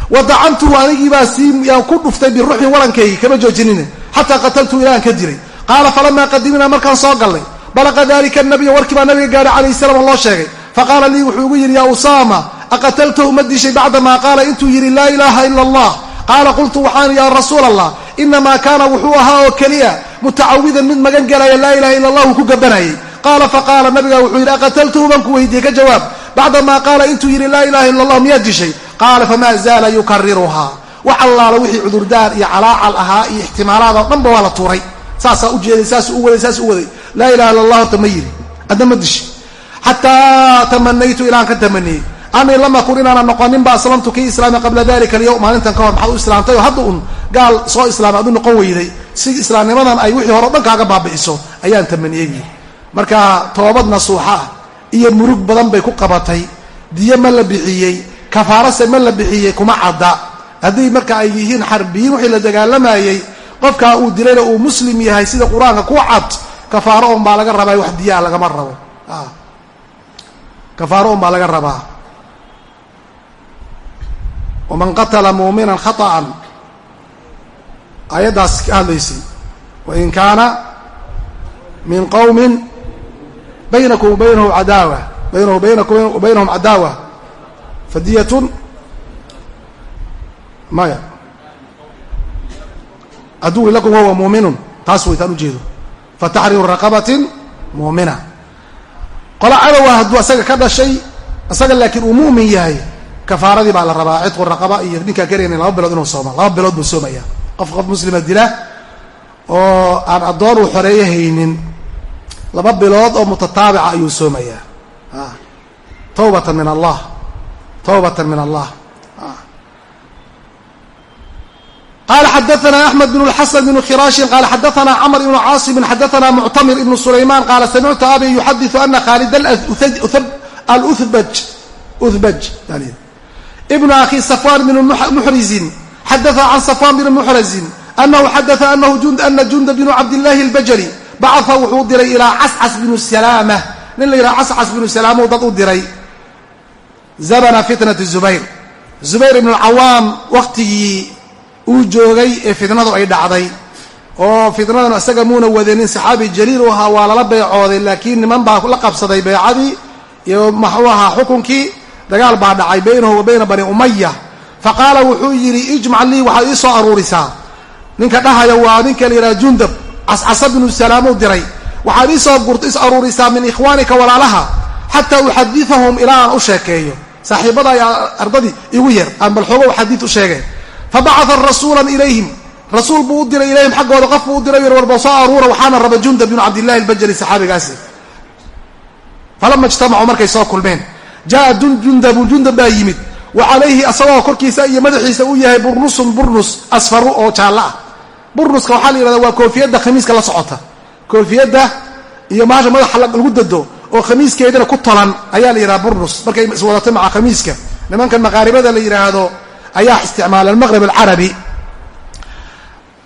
Wadacantuhu anigiibaa sii yaan ku dhuftay biruuxin warankaygi kama joojinine xataa qataltu ilaan ka dilay qaala falamaa qadimnaa markaan soo gallay balaqa dalika nabiya warkii baa nabiga gaadhay calayhi salam oo loo sheegay. Faqaala lii wuxuu igu yidhi yaa usaama aqataltahu ma dishay bacdamaa qaala? Intuu yidhi laa ilaaha ila allah qaala qultu waxaan yaa rasuul allah inamaa kaana wuxuu ahaa oo keliya mutacawidan mid magan galaya laa ilaha ila allah uu ku gabanayay qaala faqaala nabiga wuxuu yidhi aqataltahu baan ku weydiiyey? Ka jawaab bacdamaa qaala intuu yidhi laa ilaha ila allah miyaad dishay? Qaala famaa zaala yukariruhaa wax allaala wixii cudurdaar iyo calaacal ahaa iyo ixtimaalaad oo dhanba waa la tuuray. Saasaa ujeeday saasuu u waday saasuu u waday. Laa ilaha illa allah horta ma yidhi. Adna ma dishi xataa tamanaytu ilaan ka tamaniyey anii lam akun inaana noqoninba aslamtu kii islaamay qabla dalika alyowm maalintan ka hor maxaad u islaamtay oo hadda un gaal soo islaamay ad u noqon weyday si islaamnimadan ay wixii hore o dhan kaaga baabi'iso ayaan tamaniyey buyi marka toobad nasuuxa ah iyo murug badan bay ku qabatay diyo ma la bixiyey kafaarase ma la bixiyey kuma cadda. Haddii marka ay yihiin xarbiyiin wixii la dagaalamayey qofkaa uu dilayna uu muslim yahay sida qur'aanka ku cad. Kafaaro un baa laga rabaa wax diyaa lagama rabo. Kafaaro un baa laga rabaa. Waman qatala muuminan khaطa'an aayaddaas ka hadlaysay. Wain kaana min qowmin baynakum baynahu cadaawa baynahu baynakum baynahum cadaawa fadiyatun maya. Aduwin lakum wahuwa muuminun taas waytaan ujeedo fataxriiru raqabatin muumina qola cadowa hadduu asaga ka dhashay isaga laakiin uu mu'min yahay kafaaradii baa la rabaa. Cidqu raqaba iyo ninkaa karayna laba bilood inuu sooma laba bilood buu soomaya qof qof muslima dila oo aan addoon uu xoreeyo haynin laba bilood oo mutataabica ayuu soomayaa. Tawbatan min allah. Tawbatan min allah. Qala xadaana axmed bn xasan bn khiraashin qala xadaana camr ibnu caasimin xadaana muctamir ibnu sulayman qaala samictu abi yuxadiu ana khaalid muxrizin xadaa can safwan bn muxrazin anahu xadaa ana junda bnu cabdillahi albajali bacaa wuxuu diray ilaa cascas bnu salaama nin la yidhaha cascas bnu salaama dad u diray zabana fitnati zubayr zubayr ibnu alcawaam wakhtigii uu joogay ee fitnadu ay dhacday. oo fitnadan isaga muuna wadeenin saxaabi jaliil u ahaa waa lala beecooday laakiin niman baa la qabsaday beecadii iyo maxuu xukunkii. dagaal baa dhacay baynahu wa bayna bani umaya fa qaala wuxuu yidhi ijmac lii waxaad ii soo aruurisaa. Ninka dhahaya waa ninka la yidhaha jundab cascasa binu salaamuu diray. Waxaad ii soo is aruurisaa min ikhwaanika walaalaha xataa uxadidahum ilaa aan u sheekeeyo. Saaxiibada ayaa ardadii igu yeer aan bal xoogo xadiid u sheegeen fabacaa rasuulan ilayhim. Rasuul buu u diray ilayhim xaggooda qof buu u diray warba soo aruura waxaana raba jundab binu cabdillahi albajali saxaabigaasi. Falama ijtamacuu markay soo kulmeen. Jaa jundabu jundab baa yimid wa calayhi asagoo korkiisa iyo madaxiisa uu yahay burnusun burnus asfaru oo jaallo ah. Burnuska waxaa la yihahda waa koofiyadda khamiiska la socota. Koofiyadda iyo maasha madaxa lagu dado oo khamiiskeedina ku tolan ayaa la yidhaha burnus. Markay iswadato maca khamiiska. Nimankan maqaaribada la yidhaahdo ayaa isticmaala almaqrib alcarabi.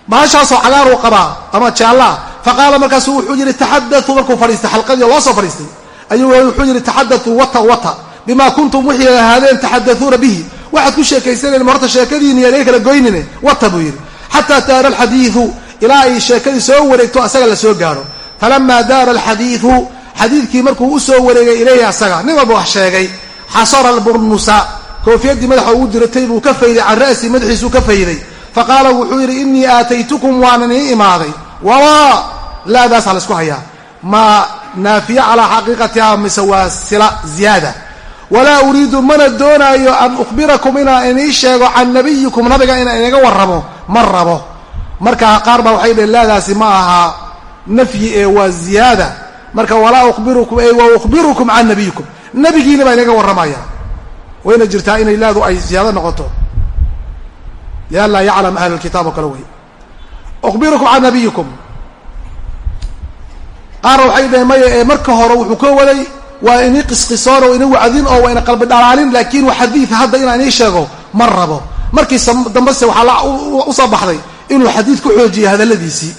Baashaasoo cagaaruu qabaa ama jaallaa fa qaala markaasuu wuxuu yidhi taxadatuu markuu fadhiistay xalqadii loo soo fadhiistay. Ayuu wuxuu yidhi taxadatuu wata wata bima kuntum wixii ahaadeen taxadauuna bihi. Waxaad ku sheekaysaneen horta sheekadiini inaga kala goynine wata buu yidhi. Xataa daara alxadiidu ilaa ay sheekadii soo wareegto asaga la soo gaaro falamaa daara alxadiidu xadiidkii markuu u soo wareegay ilayhi asaga nin walba wax sheegay. Xasara alburnusa koofiyadii madaxa ugu diratay buu ka fayday can ra'si madaxiisuu ka fayday. Fa qaala wuxuu yidhi innii aataytukum waanan ii imaaday. Walaa laadaasaa la isku hayaa. Ma naafiya calaa xaqiiqatiha mise waa sila ziyaada walaa uriidu mana doonaayo an ukhbirakum inaan inii sheego can nabiyikum nabiga inaan inaga warramo ma rabo. Marka qaar baa waxay dhaheen laadaasi ma aha nafyi ee waa ziyaada. Marka walaa ukhbirukum e wa ukhbirukum can nabiyikum. Nabigiina baa inaga warramaya. Wayna jirtaa inay laadu ay ziyaado noqoto. Lianlaa yaclam ahl lkitaab oo kale wey. Ukhbirukum can nabiyikum. Qaarna waxay dhaheen maya ee marka hore wuxuu ka waday waa inii qisqisoon oo ina wacdin oo waa ina qalbi dhalaalin laakiin xadiid hadda inaan inii sheego ma rabo. Markii dambese waxaa u soo baxday inuu xadiid ku xoojiya hadalladiisii.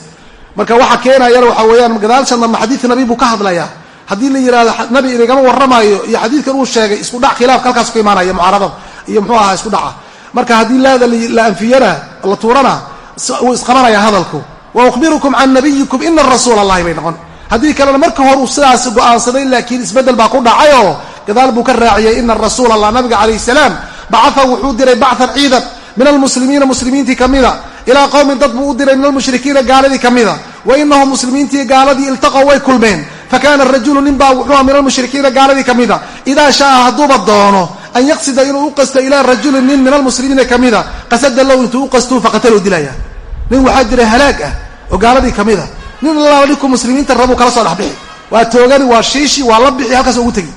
Marka waxa keenayana waxa weeyaan gadaalshan dambe xadiidka nabi buu ka hadlayaa. Haddii la yidhahdo nabi inagama warramaayo iyo xadiidkan uu sheegay isku dhac khilaafka halkaas ku imaanaya mucaarada iyo muxuu ahaa isku dhaca. Marka haddii laada la anfiyana la tuurana wuu isqabanaya hadalku. Wa ukhbirukum can nabiyikum ina rasuula allahi bay noqon haddii kalena marka hore uu sidaas go'aansaday laakiin isbeddel baa ku dhacayoo gadaal buu ka raaciyey ina rasuul allah nabiga calayhi salaam bacaa wuxuu diray bachan ciidan min almuslimiina muslimiintii ka mida. Ilaa qowmin dad buu u diray min almushrikiina gaaladii ka mida. Wa inahum muslimiintii gaaladii iltaqow way kulmeen. Fakana rajulu ninbaa wuxuua min almushrikiina gaaladii ka mida. Idaa shaaa hadduuba doono an yaqsida inuu u qasto ilaa rajulin nin min almuslimiina ka mida. Qasada low intuu u qastuu faqataluu dilaya. Nin waxaa jira halaag ah oo gaaladii ka mida nin allaaba ninkuu muslimiinta rabuu kala soo dhexbixi waa toogani waa shiishi waa la bixi halkaas ugu tegi.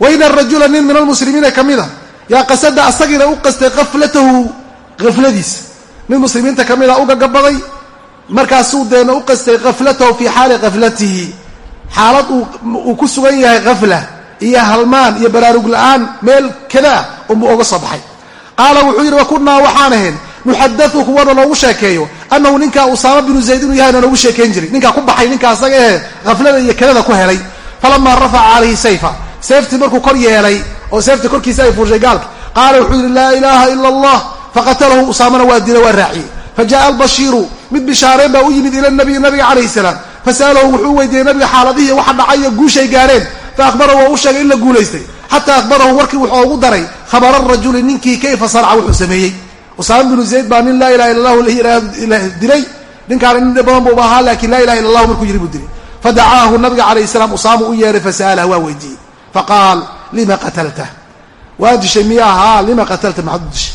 Wa ina rajula nin min almuslimiina ka mida yaa qasada asagiina u qastay kaflatahu kafladiisa mid muslimiinta ka mida u gagabaday markaasuu deena u qastay kaflatahu fii xaali kaflatihi xaalad uu ku sugan yahay kafla iyo halmaan iyo baraarug la'aan meel kadaa unbuu oga soo baxay. Qaala wuxuu yidhi wa kunnaa waxaan ahayn nuxadau kuwana noogu sheekeeyo anahu ninkaa usaama binu zayd inuu yahayna noogu sheekayn jiray. Ninkaa ku baxay ninkaa asaga ehe haflada iyo kadada ku helay. Falamaa rafaca calayhi sayfa. Seeftii markuu kor yeelay oo seeftii korkiisa ay fuushay gaalka qaala wuxuu yidhi laa ilaaha ila allah faqatalahu usaamana waa dila waa raaciyey fajaءa albashiiru mid bishaareen baa u yimid ila nabiy nabiga calayhi salaam. Fasa'alahu wuxuu weydiiyey nabiga xaaladihii waxa dhacay guushay gaareen. Faahbarahu waa u sheegay in la guulaystay. Xataa ahbarahu warkii wuxuu ugu daray khabara rajuli ninkii kayfa sarca wuxuu sameeyey usaama binu zayd baa nin laa ilaha illa allahu dilay. Ninkaana nin badan buuba ahaa laakiin laa ilaha illa allahu markuu yiri buu dilay. Fadacaahu nabiga calayh salaam usaamu u yeeray fasa'alah waa weydiiyey. Faqaal lima qatalta? Waa dishay miya ahaa lima qatalta? Maxaad u dishay?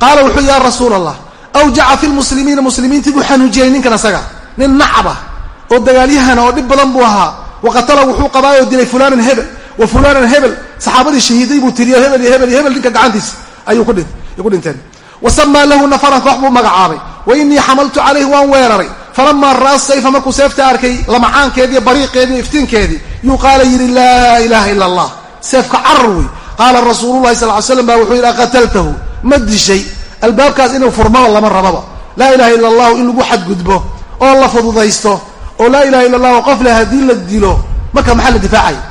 Qaala wuxuu ya rasuul allah awjaca fi lmuslimiina muslimiintii buu xanuujiyey ninkan asaga. Nin nacaba oo dagaalyahana oo dhib badan buu ahaa. Waqatala wuxuu qabaayoo dilay fulanan hebel. Wa fulanan hebel saxaabadii shahiiday buu tiriyo hebel iyo hebel iyo hebel ninka gacantiisa ayuu ku dhintay ku dhinteen wa samaa lahu nafaran koox buu magacaabay wa inii xamaltu calayhi waan weeraray falamaa ra'a sayfa markuu seefta arkay lamacaankeediiyo bariiqeediiyo iftiinkeedii yuu qaala yidhi laa ilaaha ila allah seefka carar wey qaala rasuululahi sal ly slam baa wuxuu yidhi aqataltahu ma dishay albaabkaas inuu furmaba lama rababa laa ilaha ila allahu in lagu xadgudbo oo la fududaysto oo laa ilaha illa allahu qofle haddii la dilo marka maxaa la difaacaya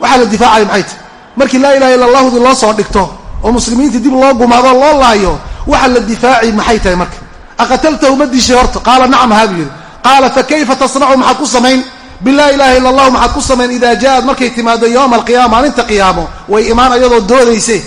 waxaa la difaacaya maxay tahy markii laa ilaha illa allahudi loo soo dhigto oo muslimiintii dib loo gumaado o loo laayo waxa la difaaci maxay tahay marka? Aqataltahu ma dishay horta. Qaala nacam haabuu yidhi. Qaala fakayfa tasnacu maxaad ku samayn? Bilaa ilaha illa allahu maxaad ku samayn? Idaa jaaad markay timaado yowma alqiyaama maalinta qiyaamo way imaan ayadoo doodayse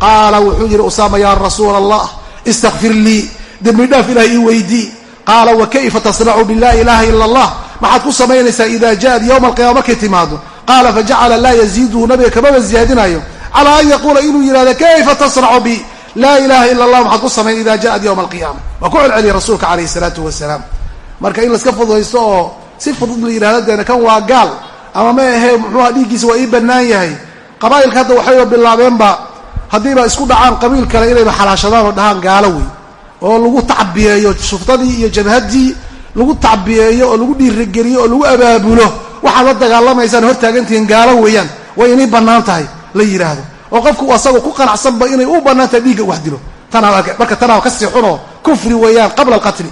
qaala wuxuu yidhi usaama yaa rasuula allah istakfir lii dembi dhaaf ilahay ii weydii qaala wa kayfa tasnacu bilaa ilaha ila allah maxaad ku samaynaysaa ida jaaad yowma alqiyama markay timaado. Qaala fajacala laa yaziiduhu nabiga kamaba ziyaadinayo calaa an yaquula inuu yidhahdo kayfa tasnacu bi laa ilaha ila allah maxaad ku samayn ida jaaad yowma alqiyama waa ku celceliyay rasuulka calayhi salaatu wasalaam marka in laska fududaysto oo si fudud la yidhahdo deena kan waa gaal ama ma ahe muxuuha dhiiggiisa waa ii bannaan yahay qabaa'ilka hadda waxayba bilaabeenba haddiiba isku dhacaan qabiil kale inayba xalaashadaan oo dhahaan gaalo wey oo lagu tacbiyeeyo shuftadii iyo jabhaddii lagu tacbiyeeyo oo lagu dhiirigeliyo oo lagu abaabulo waxaad la dagaalamaysaan hortaagantihiin gaalo weeyaan way inay bannaan tahay la yidhaahdo oo qofku asaga ku qanacsanba inay u bannaan tahay dhiigga wax dilo. Marka tanaa ka sii xunoo kufri weeyaan qabla alqatli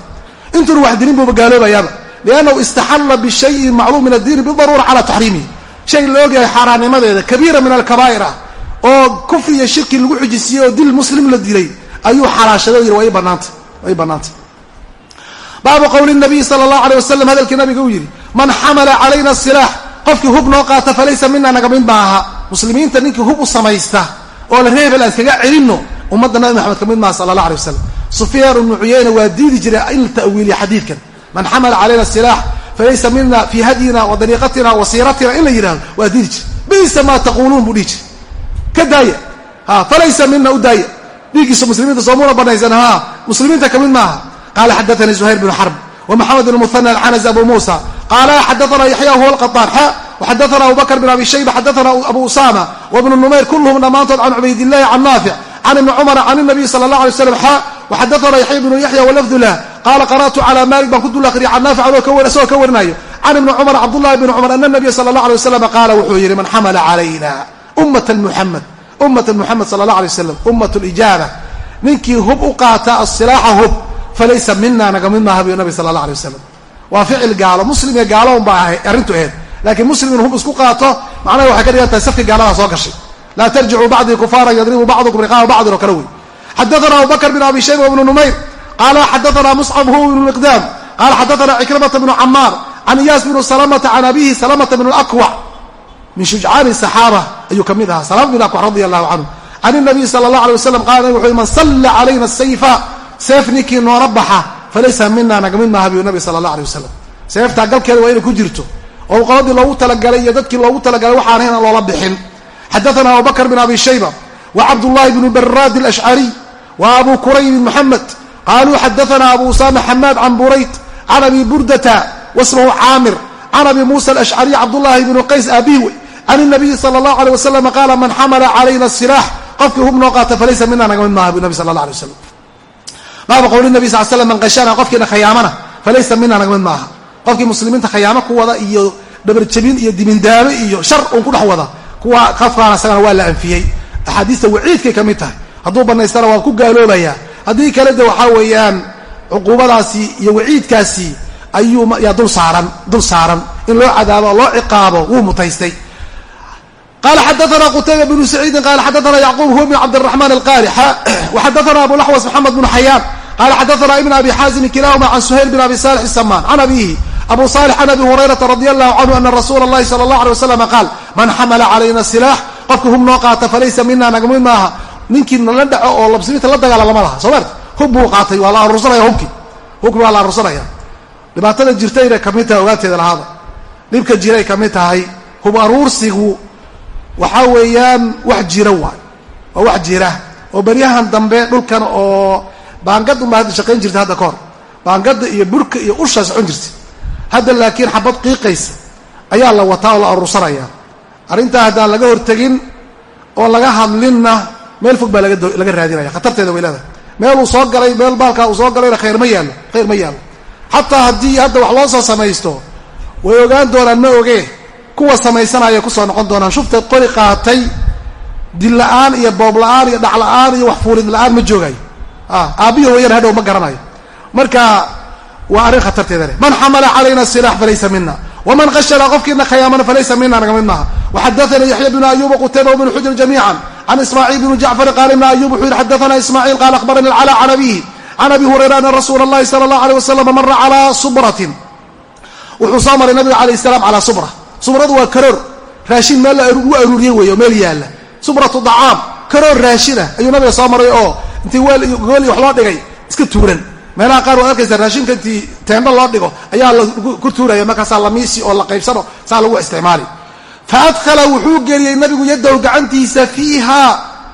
intuuna wax dilin buuba gaaloobayaaba. Liannahu istaxalla bishayin macluum min addiini bidaruura calaa taxriimihi shay la ogyahay kabiira min alkabaa'ir ah oo kufri iyo shirki lagu xujisiyey oo dil muslim la dilay ayuu xalaashaday o way bannaanta way bannaanta. Baabu qowli nabiyi sala allahu aleyh wasalam hadalkii nabiga uu yidhi man xamala calayna silaax qofkii hub noo qaata falaysa mina naga mid maaha muslimiinta ninkii hub u samaysta oo la reebel aan iskaga celinno ummadda nabi maxamed ka mid maaha sala allah alay wasalam sufyaan ibnu cuyeyna waa diidi jiray in la ta'wiiliya xadiidkan. Man xamala calayna silaax falaysa mina fii hadyina wa dariiqatina wa siiratina in la yidhahdo waa diidi jiray. Bisa maa taquuluun buu dhihi jiray. Ka daaya. Ha falaysa mina u daaya. Dhiiggiisa muslimiinta soomuna banaysan ha muslimiinta ka mid maaha. Qala xadaanii zuhayr bnu xarb wmaxamed bn muhana alcanas abu muusa. Qaala xadaana yaxya huwa alqaطaan xa waxadaana abu bakr bn abi shayba xadaana abu usama wbnu numayr kulluhum dhammaantood can cubaydillahi can naafic can ibni cumara can nabiy sala allah alay slam xa waxadaana yaxya bnu yaxya walafdu lah qaala qara'tu cala malik baan ku dul akriyay can naafic isagoo ka warinayo can ibni cumar cabdullahi bni cumar ana nabiya sala allah alay wasalam qaala wuxuu yidhi man xamala calayna ummata muxamed ummata muxamed sala allah alay wasalam ummat lijaaba ninkii hub u qaata asilaaxa hub falaysa mina naga mid maaha bu nabi sala allah alay wasalam waa ficil gaalo muslim iyo gaalo un baa ahay arrintu aheyd laakiin muslim in hub isku qaato macnaha waxay ka dhigan tahay safkii gaaladaa soo gashay laa tarjicuu bacdii kufaaran yadribu bacdukum riqaaba bacdin oo kale wey xadaana abu bakr bn abi shayba wbnu numayr qaala xadaana muscab huwa ibnu miqdaam qaala xadaana cikrimata bnu camaar can iyaas bnu salamata can abihi salamata bn lakwac min shujcaani saxaaba ayuu ka mid ahaa salama bin akwac radi allahu canhu can inabiy sala allah alay wasalam qala nabig wuxu man salla calayna sayfa seef ninkii noona baxa falaysa mina naga mid maaha biyu nabi sala allah alay wasalam seeftaa galkeeda waa inay ku jirto oo qoladii loogu talagalay iyo dadkii loogu talagalay waxaan ahayn aan loola bixin. Xadaana abu bakr bin abi shayba wa cabdullahi bnu baraad alashcariy wa abu kurayb moxamed qaaluu xadaana abu usama xamaad can burayd can abi burdata wasmahu caamir can abi muusa alashcariy cabdullahi bnu qays abiwe can inabiyi sala allahu alay wasalam qaala man xamala calayna silaax qofkii hub noo qaata falaysa mina naga mid maaha bu nabi sala allah alay wasalam baabu qowli nabi sal slam man qashana qofkiina khayaamana falaysa mina naga mid maaha qofkii muslimiinta khayaamo ku wada iyo dhabarjabin iyo dimindaame iyo shar uun ku dhex wada kuwa qofkaana isagana waa la anfiyey. Axaadiista waciidkay ka mid tahay. Hadduu banaystana waa ku gaaloobaya haddii kale waxaa weeyaan cuquubadaasi iyo waciidkaasi ayuu yaa dul saaran dul saaran. In loo cadaabo oo loo ciqaabo wuu mutaystay. Qala xadaana qutayba bnu saciidin qala xadaana yacquub huwa bn cabdiraxman alqari waxadaana abu laxwas maxamed bnu xayaan qala xadaana ibn abi xaazimi kilahuma can suhayl bin abi salix isamaan can abihi abu salix can abi hurayrata radi allahu canhu ana rasuula اllahi sala اllah alay waslama qaal man xamala calayna silaax qofkii hub noo qaata falaysa mina nagamid maaha. Ninkii nala dhaco oo labsimiinta la dagaala lama laha soo maarta hub buu qaatay waa la aruursanaya hubkii hubkii waa la aruursanaya dhibaatada jirtayna ka mid tahay ogaanteeda lahaada dhibka jiray ka mid tahay hub aruursigu waxaa weeyaan wax jira waay waa wax jira. Oo beryahan dambe dhulkan oo baangad unbaa hadda shaqayn jirta hadda kahor baangada iyo burka iyo ushaa socon jirta hadda laakiin xabad qiiqaysa. Ayaa la wataa oo la aruursanaya arrintaa haddaan laga hortegin oo laga hadlinna meel fog baa laga raadinaya. Khatarteeda way leedahay. Meeluu soo galay meel baalkaa uu soo galayna khayr ma yaallo khayr ma yaallo. Xataa haddii hadda wax loo soo samaysto way ogaan doonaan ma ogee kuwa samaysanaya ku soo noqon doonaan. Shufta qori qaatay dil la'aan iyo boob la'aan iyo dhac la'aan iyo wax fuulid la'aan ma joogayo aabbiyo hooyana hadhow ma garanayo. Marka waa arrin khatarteeda leh. Man xamala calayna silaax falaysa mina waman qashara qofkiina khayaaman falaysa mina naga mid maaha. Waxadaana yaxya bnu ayuba qutayba bnu xujr jamiica can ismaaciil bni jacfar qaala ibn ayub wuxuu yihi xadaana ismaaciil qaala akhbarani alcala can abihi can abi hurayra ana rasuula allahi sala allah aleyh wasalam mara calaa subratin. Wuxuu soo maray nabiga calayh salaam calaa subra. Subradu waa karoor. Raashin meel lagu aruuriye weeyo meel yaalla. Subratu dacaam karoor raashin ah ayuu nabiga soo maray oo intii weel iyo gool iyo wax loo dhigay iska tuuran meelaha qaar waad arkaysa raashinka intii teendo loo dhigo ayaa laku tuuraya markaasaa lamiisi oo la qaybsano saa lagu isticmaali. Fa adkhala wuxuu geliyey nabigu yadahu gacantiisa fiiha.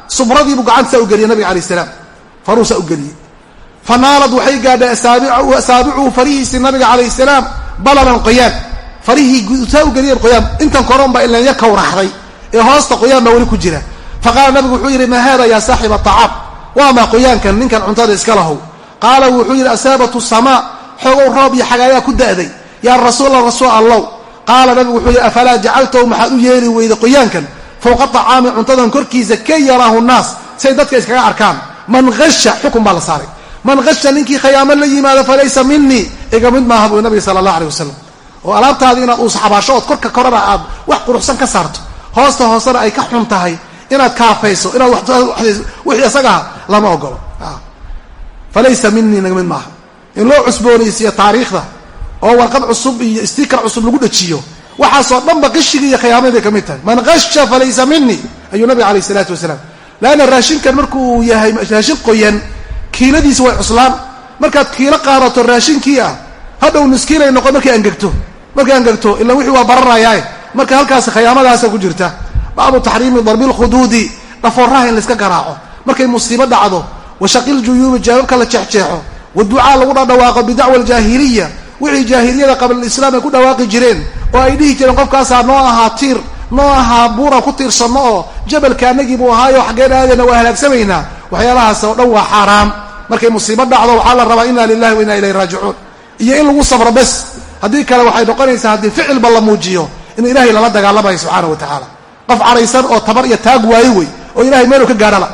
Subradiibuu gacantiisa u geliyey nabiga alayh salaam. Faruusaa u geliyey. Fa waxay gaadhay asaabicuhu farihiisii nabiga calayh salaam balalan qoyaan. Farihii saa u geliyeen qoyaan. Intan koron baa ilan ya kawraxday ee hoosta qoyaan baa weli ku jira. Fa qaala nabigu wuxuu yidhi ma hada yaa saaxiba acaam waa maa qoyaankan? Ninkan cuntada iska lahow qaala wuxuu yidhi asaabatu samaa xoogow roob iyo xagaayaa ku da'day. Yaa rasuula rasuul allow. Qaala nabigu wuxuu yidhi afalaa jacaltahu maxaad u yeeli weyday qoyaankan. Fowqa acaami cuntadan korkiisa ka yaraahu naas say dadka iskaga arkaan. Man hasha xukun baa la saaray. Man hasha ninkii khayaamo la yimaado falaysa minii iga mid maaha buu nabiga sala allah aleh wasalam oo alaabtaadi inaad uusxabaasho ood korka korana aad wax quruxsan ka saarto. Hoosta hoosena ay ka xun tahay. Inaad kaafayso inaad wixii isagaha lama ogolo falaysa minii naga mid maaha in loo cusboonaysiiyo taariikhda oo warqad cusub iyo stikar cusub lagu dhajiyo waxaasoo dhanba qishigii iyo khiyaamadiibay ka mid tahay man qasha falaysa minii ayuu nabiga alayh isalaatu wasalaam leanna raashinkan markuu yahay raashin qoyan kiiladiisa way cuslaan markaad kiilo qaadato raashinkii ah hadhow niskiinay noqon markay angegto markay angegto ila wixii waa bararayaae marka halkaasi khiyaamadaasa ku jirta baabu taxriimi darbi lkhuduudi dhafooraha in layska garaaco markay musiibo dhacdo wa shaqil juyuubi jawaabka la jeexjeexo wa ducaa lagu dhadhawaaqo bidacwa aljaahiliya. Wixii jaahiliyada qablalislaam ay ku dhawaaqi jireen oo ay dhihi jireen qofkaasaa noo ahaa tiir noo ahaa buuran ku tiirsanno oo jabalka anagii buu ahaayo xaggeen aadayna waa halaagsamaynaa. Waxyaalahaas oo dhan waa xaaraam. Markay musiibo dhacdo waxaa la rabaa inna lilahi wa inna ilayhi raajicuun. Iyo in lagu sabro bes. Haddii kale waxay noqonaysaa haddii ficilba la muujiyo in ilaahay lala dagaalamayo subxaana wa tacaala. Qof caraysan oo tabar iyo taag waaye wey oo ilahay meelu ka gaadhala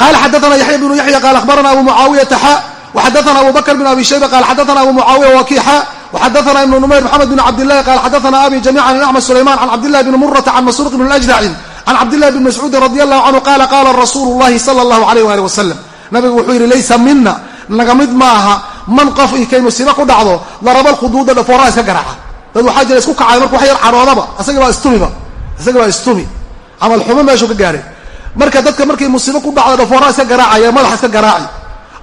qala xadaana yaxya bnu yaxya qaala akhbarana abu mucaawiyata xa waxadaana abu bakr bn abi shayba qala xadaana abu mucaawiya wakiixa waxadaana ibnu numayr maxamed bn cabdillahi qala xadaana abi jamican an axmed sulayman can cabdillahi bni murata can masruuq bn ajdacin can cabdillahi bn mascuudin radi allahu canhu qala qala rasuulu llahi sala allahu alayh wali wasalam nabigu wuxuu yidhi laysa mina naga mid maaha man qof ikay musiibo ku dhacdo daraba lkhuduuda dhafooraha iska garaaca dad waxaa jira isku kacay marku wax yar caroodaba isaga baa istumiba isaga baa istumi camal xumo meeshuu ka gaaray marka dadka markay musiibo ku dhacdo dhafooraha iska garaacaya madaxa iska garaaci.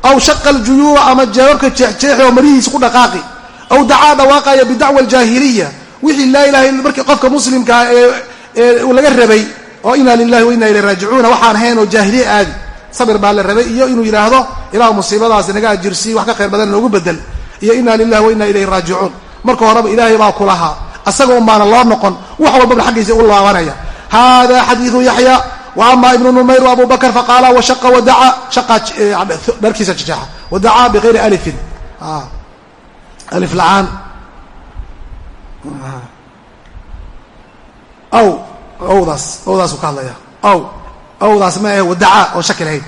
Aw shaqa aljuyuuba ama jawaabka jeexjeexi oo marihiisa ku dhaqaaqi. Aw dacaa dhawaaqaya bidacwa aljaahiliya. Wixii laa ilaha illa markii qofka muslimkaa ee laga rabay oo inaa lilahi wa inna ilayh raajicuuna waxaan ahayn oo jaahiliya aadi. Sabir baa la rabay iyo inuu yidhaahdo ilahu musiibadaasi naga ajirsiiy wax ka khayr badan noogu bedel. Iyo inna lilahi wa inna ilayhi raajicuun. Marka horeba ilaahay baa ku lahaa. Asaga un baana loo noqon wax walbaba xaggiisa u laabanaya. Hada xadiidu yaxya ama ibnu numayr abu bakr faqaala washaqa wadaca shaqa dharkiisa jajaaxa wadacaa bigayri alifin alif la'aan aw awdaas awdaasuu ka hadlaya aw awdaas ma ahe wadaca oo shaki lahayn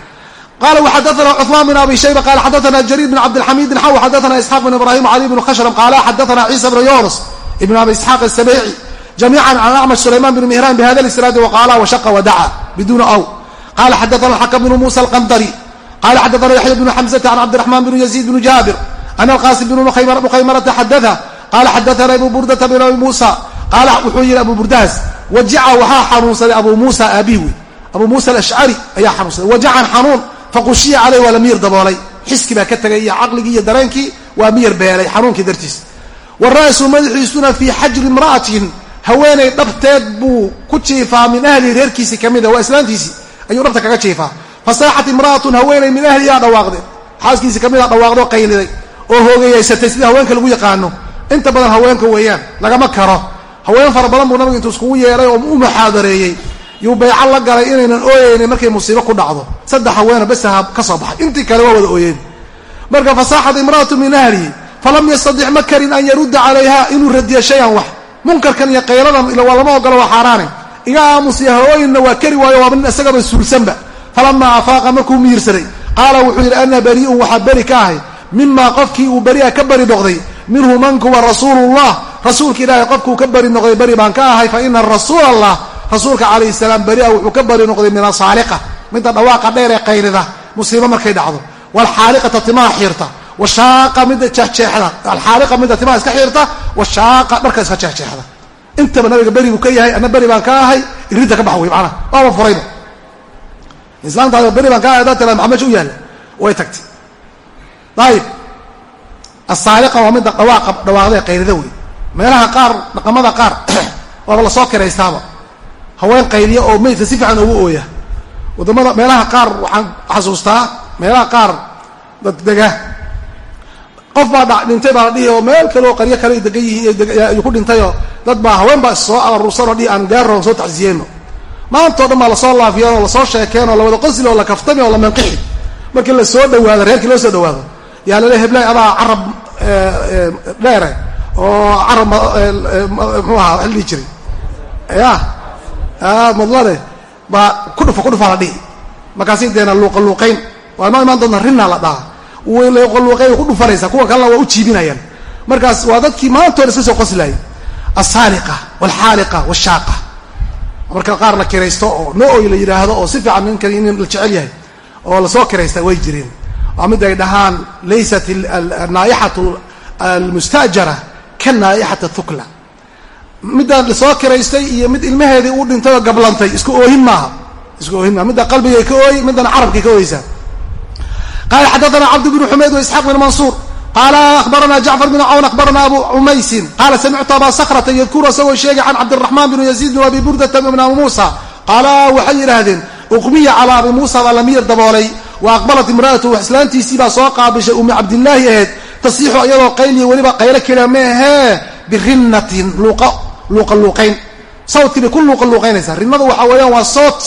qala wxadaana cثman bn abi shayba qala xadaana jariir bn cabdilxamidin xaw xadaana isxaaq bn ibrahim cali bn khashrm qaala xadaana ciisa bn yunus ibn abi isxaaq asabayci jamiica can acmash sulayman bn mihran bhada isnaadi waqaala washaqa wadaca biduna aw qala xadaana xakm bn musa alqandari qala xadaana yaxya bn xamzata can cabdiraxman bn yaziid bn jaabir an alqasim bn mukaymarata xadaa qala xadaana abu burdata bn abi musa qaala wuxuu yihi abu burdaas wajica waxaa xanuunsaday abu musa aabihi wey abu musa alashcari ayaa xanuunsaday wajacan xanuun faqushiya caleyh waa la miyir daboolay xiski baa ka tegay iyo caqligii iyo dareenkii waa miyir beelay xanuunkii dartiis wa ra'su madaxiisuna fii xajri imra'atin haweenay dhabteed buu ku jiifaa min ahlihi reerkiisii ka mida waa islaantiisii ayuu dhabta kaga jiifaa. Fasaaxat imra'atun haweenay min ahliyaa dhawaaqde xaaskiisii ka mida dhawaaqdo qayliday oo hoogayaysatay sida haweenka lagu yaqaano. Inta badan haweenka weeyaan lagama karo. Haween fara badan buu nabigu intuu iskugu yeedhay oo u muxaadareeyey yuu bayco la galay inaynan ooyeynin markay musiibo ku dhacdo. Saddex haweena besaha ka soo baxay. Intii kale waa wada ooyeen marka fasaaxat imra'atu min ahlihi falam yastadic ma karin an yarudda calayha inuu radiyo shayan wax munkarkan iyo qayladan waa lama ogolo waa xaaraane. Iga aamusiya hawooyinna waa kari waayo waaba nin isagaba suulsanba falamaa afaaqa markuu miirsaday qaala wuxuu yidhi ana barii'un waxaa beri ka ahay mimaa qofkii uu beri'a ka beri noqday. Minhu mankuwa rasuulullah. Rasuulka ilaahay qofkuu ka beri noqday beri baan ka ahay fa ina rasuul allah rasuulka calayhi salaam beri'a wuxuu ka beri noqday min asaaliqa midda dhawaaqa dheer ee qayrida musiibo markay dhacdo. Waalxaaliqata timaha xiirta washaaqa midda jeexjeexda alxaaliqa midda timaha iska xiirta washaaqa dharka iska jeexjeexda intaba nabiga beri buu ka yahay ana beri baan ka ahay irinta ka bax wey macnaha waaba furayba islaamtaada beri baan ka ahay haddaad tira maxamed u yaalla way tagtay ayib asaaliqa waa midda dhawaaqa dhawaaqdee qayrida wey meelaha qaar dhaqamada qaar waaba la soo kiraystaaba haween qaydiya oo meydka si fiican ugu ooya waddamada meelaha qaar waxaan xasuustaa meelaha qaar daddega qof baa dhintay baa la dhihi oo meel kale oo qaryo kale degan yihiin ku dhintayoo dad bbaa haween baa issoo aruursanoo dhihi aan gaarro soo tacsiyeenno maantao dhan baa la soo laafiyeen oo la soo sheekeen oo la wada qosli oo la kaftami oo la manqixi. Markii la soo dhawaado reerkii loo soo dhawaado yaa lale heblaay adaa carab dheere oo carab mxuu ahaa waxa la dhihi jiray. Ya madlade baa ku dhufa ku dhufaa la dhihi. Markaasi deena luuqa luuqayn waa noo imaan doonta rinaa la dhaha luuqaluuqay ku dhufanaysaa kuwa kalena waa u jiibinayaan. Markaas waa dadkii maantoona iska soo qoslaayay. Asaaliqa walxaaliqa washaaqa marka qaar la kiraysto oo no-oy la yidhaahdo oo si fiican ninkan in la jecel yahay oo la soo kiraysta way jireen. Waa mid ay dhahaan laysat anaaixatu almustaajara ka naaixat thukla midaan la soo kiraystay iyo mid ilmaheedii uu dhintay oo gablantay isku oohin maaha. Isku oohin maaha. Midda qalbigay ka ooy middana carabkay ka ooyeysaa qala xadaana cabd bn xumayd waisxaaq bn mansuur qaala abarana jacfar bn cawn abarana abu cumaysin qaala samictu aba sakrata yadkuru isagoo sheegay can cabdiraxmaan bn yaziid bn abi burdata bn abi muusa qaala waxay yidhaahdeen uqmiya calaa abi muusa baa lamiyir daboolay wa aqbalat imra'atu islaantiisii baa soo qaabishay ummi cabdilaahi ahayd tasiixu iyadoo qayliya weliba qaylo keliya meahee birinatin luuqa luuqayn sawdkii bay ku luuqa luuqaynaysaa rinadu waxa weeyaan waa sawt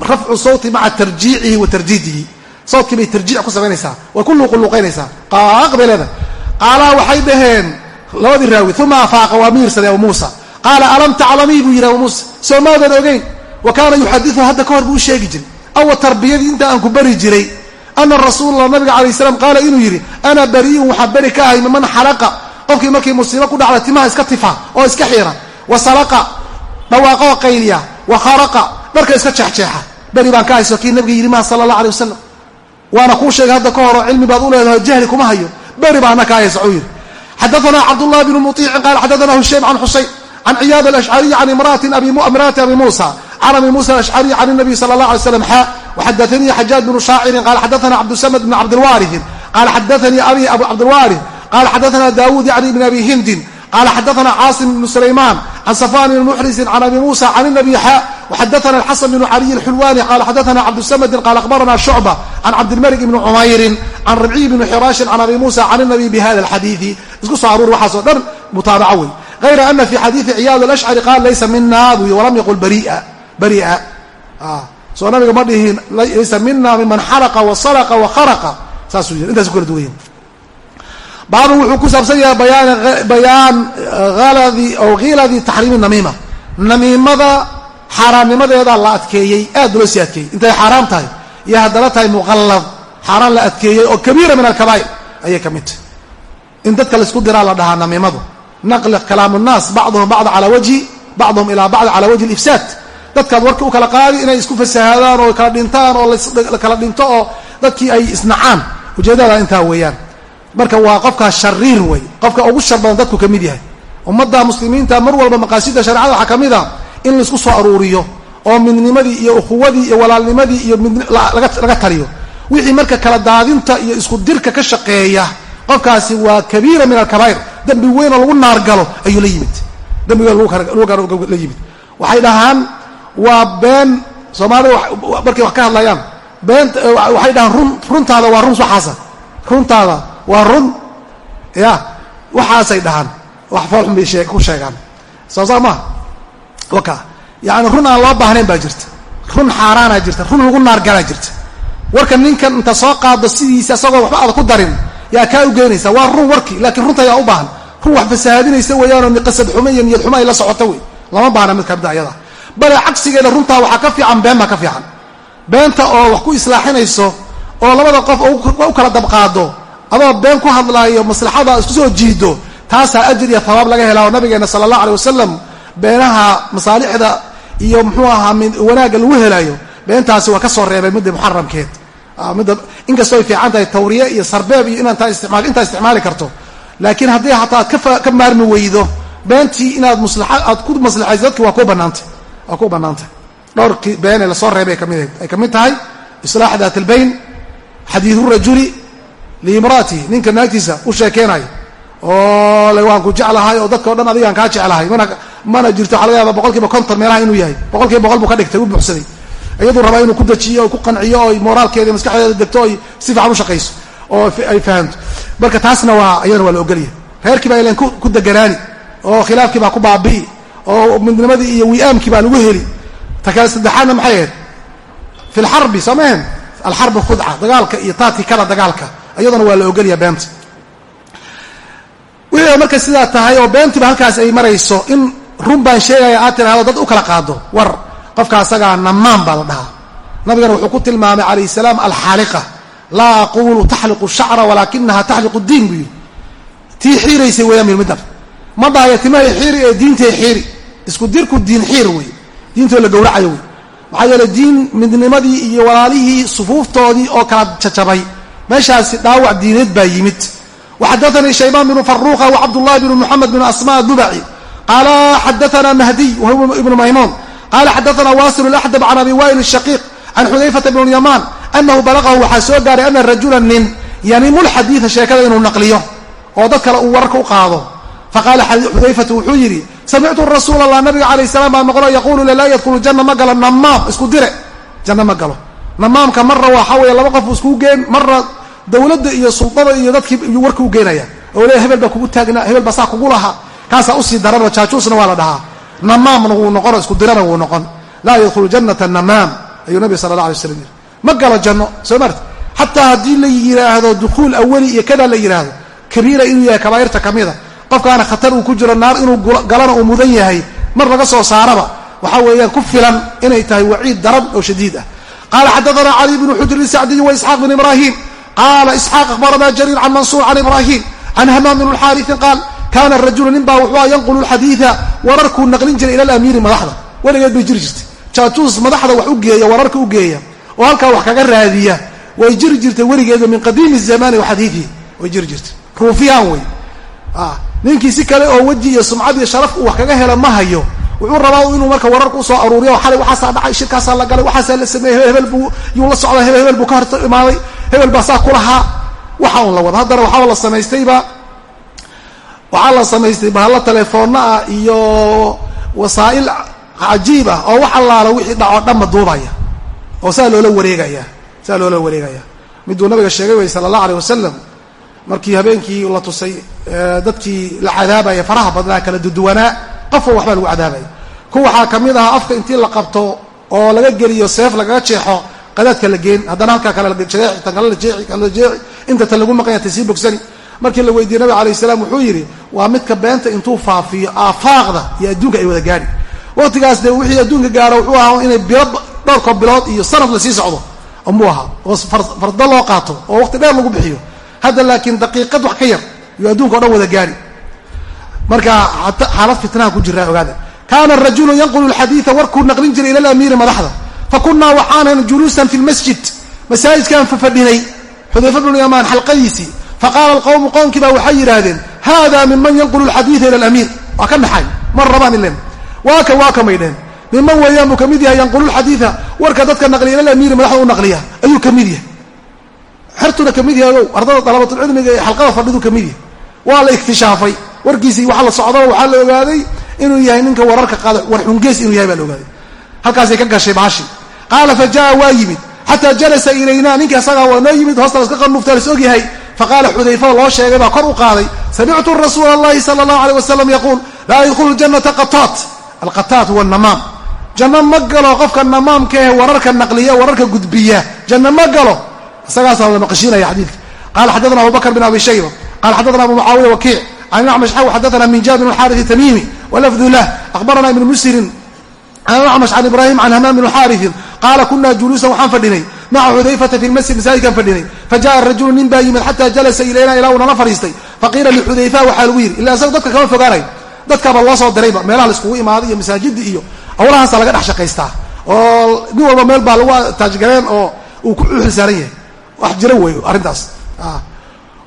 rafcu sawti maca tarjiicihi wa tarjiidihi sawdkii bay tarjiic ku samaynaysaa way ku luuquluuqaynaysaa qaaq bay leedahay qaalaa waxay dhaheen labadii raawi uma afaaqa waa miirsaday abu muusa. Qaala alam taclamii buu yidhi abu muusa. Soo maadan ogeyn. Wa kaana yuxadiu hadda ka hor buu u sheegi jiray. Awa tarbiyadii inta aan ku bari jiray ana rasuulala nabiga calayh salaam qaala inuu yidhi ana bari'un waxaan beri ka ahay miman xalaqa. Qofkii markii musiibo ku dhacda timaha iska tifa oo iska xiira. Wa salaqa dhawaaqoo qayliya wa kharaqa dharka iska alay waana kuu sheegay hadda ka horo cilmi baad u leedahay jahli kuma hayo. Beri baana kaa haysa u yidhi. Xadaana cabdullah bnu muiicin qaal xadaana hushaym can xusayn can ciyaad alashcariy can imraati abi muusa can abi musa alashcariy can nabiy sala allah alay slam xaa waxadaanii xajaaj bnu shaacirin qaal xadaana cabdusamad bn cabdilwaarihin qaal xadaanii abi cabdilwaarih qaal xadaana daawuud yani bn abi hindin qaal xadaana caasim bnu sulaymaan can safan bn muxrisin can abi muusa can nabiy xaa waxadaana alxasan bnu caliy alxulwani qaal xadaana cabdusamadin qaal ahbarana shucba can cabdilmalik ibni cumayrin can rabciy ibni xiraashin can abi muusa can inabiy bi hada alxadiidi isku soo aruur waxaasoo dhan mutaabaco wey hayra ana fi xadiidi ciyaad alashcari qaal laysa mina buy walam yaqul bari'a soo nabiga ma dhihin laysa mina miman xaraqa wasaraqa wakharaqa saasuu yiri intaas ku kala duwan yihiin baabu wuxuu ku saabsan yahay bayaan aladi aw khiladi taxriimi namiima namiimada xaaraamnimadeeda la adkeeyey aad loo sii adkeeyey intay xaaraam tahay iyo haddana tahay muqallad xaaraan la adkeeyey oo kabiira min alkabaa'ir ayay ka mid tahay. In dadka la isku diraa la dhahaa namiimadu naqli kalaamu nnaas bacduhum bacda calaa wajhi bacduhum ilaa bacd calaa wajhi alifsaad. Dadkaad warka u kala qaadi inay isku fasahaadaan oo kala dhintaan oo la kala dhinto oo dadkii ay isnacaan. Ujeeddada intaa weeyaan. Marka waa qofkaas shariir wey qofka ugu shar badan dadku ka mid yahay. Ummadda muslimiinta mar walba maqaasida shareecada waxaa ka mid a in la isku soo aruuriyo oo midnimadii iyo ukhuwadii iyo walaalnimadii iyo laga taliyo. Wixii marka kala daadinta iyo isku dirka ka shaqeeya qofkaasi waa kabiira min alkabaa'ir. Dembi weyn oo lagu naargalo ayuu la yimid. Dembi weyn la yimid. Waxay dhahaan waa been soomaalida markay wax ka hadlayaan. Been waxay dhahaan run runtaada waa run waxaasa runtaada waa run. Ya waxaasay dhahaan. Wax foolxun bay ku sheegaan. Soo saa maha waka yani run aan loo baahnayn baa jirta. Run xaaraanaa jirta. Run lagu naargalaa jirta. Warka ninkan inta soo qaado sidiisa isagoo waxba aada ku darin yaa kaa u geynaysa waa run warkii laakiin runta yaa u baahan. Run wax fasahaadinaysa weeyaanoo qasad xumo iyo niyad xumo la socoto wey. Lama baahna mid kamida ayada bale cagsigeeda runtaa waxaa ka fiican been baa ka fiican. Beenta oo wax ku islaaxinayso oo labada qof u kala dabqaado adoo been ku hadlaayo maslaxada isku soo jiido taasaa ajir iyo habaab laga helaa oo nabigeena sala allah aleh wasalam beenaha masaalixda iyo muxuu ahaa wanaagga lagu helayo beentaasi waa ka soo reebay midda muxaramkeed ah, inkastoo ay fiican tahay tawriye iyo sarbeeb iyo intaa isticmaali karto. Laakiin haddii hataa aad ka maarmi weydo beentii inaad aad ku maslaxayso dadki waa ku banaantay waa ku bannaantay. Dhowrkii beene la soo reebay ka mid ay ka mid tahay islaax daat albayn xadiidu rajuli liimraatihi ninka naagtiisa u sheekeenayo oo waan jeclahay oo dadka o dhan adigaan kaa jeclahay mana jirto waxa laga yaaba boqol kiiba konton meelaha inuu yahay. Boqol boqol buu ka dhigtay u buuxsaday. Iyaduu rabaa inuu ku dajiyo ku qanciyo oy moraalkeeda maskaxdeeda degto oy si fiican u shaqayso oo ay fahamto marka taasna waa iyadana waa la ogolyahay. Reerkii baa ilan ku deganaani oo khilaafkii baa ku baabi'i oo midnimadii iyo wi'aamkii baa lagu heli. Ta kale saddexaadna maxay ahayd? Fi lxarbi soo mahen alxarbu khudca dagaalka iyo taatikada dagaalka. Iyadana waa la ogolyaha beenta. Wixii marka sidaa tahay oo beentiiba halkaas ay marayso in run baan sheegaya aad tiraahdo dad u kala qaado. War qofka asagaa namaan baa la dhahaa. Nabigana wuxuu ku tilmaamay calayh salaam alxaaliqa. Laa aquulu taxliqu shacra walaakinaha taxliqu diin buu yidhi. Tii xiiraysay weeyaan min midab? Ma dhahayo timahay xiiri ee diintay xiiri. Isku dirku diin xiir wey. Diintoo la gowracayo wey. Maxaa yeele diin midnimadii iyo walaalihii sufuuftoodii oo kala jajabay. Meeshaasi dhaawac diineed baa yimid. Waxadaanii shaybaan bnu faruuqa wacabdullahi bnu muxamed bn asma dubaci qaala xadaana mahdiy wahuwa ibnu maymuun qala xadaana wasil axdab can abi wail shaqiiq can xudayfata bn yamaan anahu balaqahu waxaa soo gaaray ana rajula nin yanimu lxadiida sheekada inuu naqliyo oo dad kale uu wararka u qaado faqaala xudayfatu wuxuu yidhi samictu rasuul allah nabiga calayh salaam baa noqlo yaquulu laa yadkhulu janna ma galo namaam isku dire janna ma galo namaamka marra waxaa weeye laba qof iskuu geen marra dowladda iyo sultada iyo dadkii kaasaa u sii daranoo jaajuusna waa la dhahaa. Namaamna wuu noqono isku dirana wuu noqon. Laa yadkhulu jannata namaam ayuu nabiga sala allah alay slam yiri. Ma galo janno soo marta xataa haddii la yidhaahdo dukhuul awali iyo kada la yidhaahdo kabiira inuu yahay kabaa'irta kamida qofkaana khatar uu ku jiro naar inuu galana uu mudan yahay mar laga soo saaraba waxaa weeyaan ku filan inay tahay waciid daran oo shadiid ah. Qaala xadaana cali bnu xujrin sacdiy wa isxaaq bn ibrahim qaala isxaaq akhbarana jariir can mansuur can ibrahim can hamaam bn xaariin qaal kaana rajulu nin baa wuxuu yanqulu xadiida wararkuu naqlin jiray ila alamiiri madaxda weligeed bay jiri jirtay jaajuus madaxda wax u geeya wararka u geeya oo halkaa wax kaga raadiya way jiri jirtay weligeedu min qadiimi zamani wa xadiidihi way jiri jirtay ruufiyaan wey ninkii si kale oo weji iyo sumcad iyo sharaf wax kaga helo ma hayo wuxuu rabaa inuu marka wararka u soo aruuriyo xalay waxaasaa dhacay shirkaasaa la galay waxaasaa la sameeyey hebel buu yuu la socda hebel buu ka hor imaaday hebel baa kulahaa waxa la wada haddana waxaa la samaystayba waxaa la samaystay bahalla telefoonna ah iyo wasaa'il cajiib ah oo wax allaala wixii dhaco dhanba duubaya oo saa loola wareegaya saa loola wareegaya. Miduu nabiga sheegay wey sala allah aleyh wasalam markii habeenkii la tusay dadkii la cadaabaya faraha badnaa kala duduwanaa qofka waxbaa lagu cadaabaya. Ku waxaa ka mid ahaa afka intii la qabto oo laga geliyo seef lagaga jeexo qadaadka la geen haddana halkaa kale jeexi tan kale la jeexi kale la jeexi inta tan lagu maqanya tay sii bogsani markii la weydiiyey nabig alayh salaam wuxuu yidhi waa midka beenta intuu faafiyo aafaaqda iyo adduunka ay wada gaadhi. Waqtigaas dee wixii adduunka gaaro wuxuu ahaa inay bilo dhowrko bilood iyo sanad la sii socdo muu ahaa. Oo fardo loo qaato oo waqti dheer lagu bixiyo. Hadda laakiin daqiiqad wax ka yar yuu adduunka o dhan wada gaari marka xaalad fitnaha ku jiraa ogaada. Kaana rajulu yanqulu lxadiida warkuu naqlin jiray ila lamiiri madaxda. Fakunaa waxaanan juluusan fi lmasjid masaajidkaan fafadhinay. Xudayfa bnu yamaan xalqadiisii faqaala alqowmu qoomkii baa waxay yidhaahdeen hada minman yanqulu lxadiida ila lamiir waa ka naxay mar rabaan ilen waa ka waa kamay dheen minman weeyaan buu ka mid yahay yanqulu lxadiida warka dadka naqliya ila lamiiri madaxda u naqliya ayuu ka mid yahay xertuna ka mid yahay ardada dalabatulcilmiga ee xalqada fadhidu ka mid yahay waa la iktishaafay warkiisii waxa la socdaba waxaa la ogaaday inuu yahay ninka wararka qaada war xungees inuu yahay baa la ogaaday halkaasay ka gashay baashi qaala fa jaa faqaala xudayfa loo sheegay baa kor u qaaday samictu rasuula allahi sala allahu aleyh wasalam yaquul laa yadkhulu janata qataat alqataat huwa namaam janno ma galo qofka namaamka eh wararka naqliya wararka gudbiya janno ma galo isagaasaa la maqashiinaya xadiidka qala xaddaana abubakr bin abi shayba qala xaddaana abu mucaawiya wakiic can acmash xaw xaddaana min jabir xaari tamimi walafdu lah akhbarana ibnu musrin can acmash can ibrahim can hamaam bn xaariin qaala kuna juluusan waxaan fadhinay maca xudayfata fi lmasjid masaajidkaan fadhinay fajaءa rajulu nin baa yimid xata jalasa ilayna ilaa uu nala fadhiistay faqiila lixudayfa waxaa lagu yidhi ila isaga dadka kama fogaanayo dadkaaba loo soo dirayba meelaha laiskugu imaaday iyo masaajida iyo hawlahaasa laga dhex shaqaystaa oo nin walba meel baa lagu taajgareen oo uu ku xilsaaran yahay wax jira wey arrintaas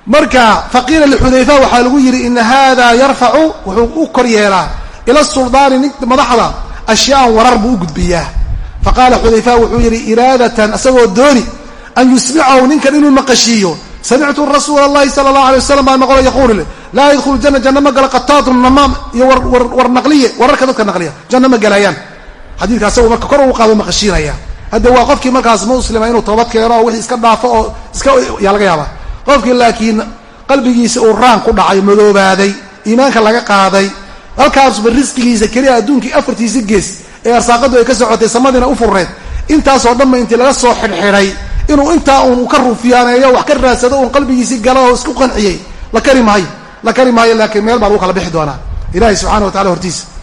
marka faqiila lixudayfa waxaa lagu yidhi ina hada yarfacu faqaala xudayfa wuxuu yidhi iraadatan isagoo dooni an yusmicahu ninkan inuu maqashiiyo samictu rasuula allahi sala allah alay wasalam baa maqlo yaquulu le laa yadkhulu jana janna ma gala qataatun namaam iyo war naqliye wararka dadka naqliya janna ma galayaan xadiidka asagu marka kor uu qaado maqashiinaya hadda waa qofkii markaas muslima inuu toobad keeno oo wixii iska dhaafo oo iska yaa laga yaabaa qofkii laakiin qalbigiisa uu raan ku dhacay madoobaaday iimaanka laga qaaday halkaasba risqigiisa keliya adduunkii afartiisi gees ee arsaaqadu ay ka socotay samadiina u furreed intaasoo dhanba intii laga soo xidhxidhay inuu intaa uun ka rufiyaaneeyo wax ka raadsado uun qalbigiisii gala oo isku qanciyey. La kari maayo la kari maayo laakiin meel baa lagu kala bixi doonaa. Ilahi subxana wa tacala hortiisa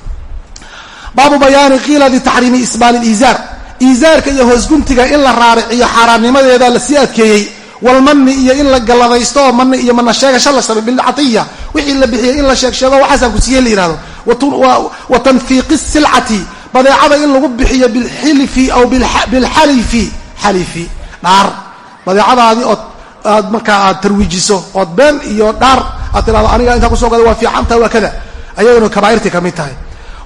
baabu bayaani kiiladi taxriimi isbaal liizaar iizaarka iyo hoosguntiga in la raariciyo xaaraannimadeeda la sii adkeeyey walmani iyo in la galladaysto oo mani iyo mana sheegasha la samay bilcatiya wixii la bixiyey in la sheeg sheego waxaasaan ku siiyey la yihahdo wa tanfiiqi silcati badeecada in lagu bixiyo bilxilifi aw bilxalifi xalifi dhaar. Badeecadaadii ood aad markaa aad tarwiijiso ood been iyo dhaar aad tirahdo aniga intaa ku soo gada waa fiicantaha waa kada. Ayaduna kabaairtii ka mid tahay.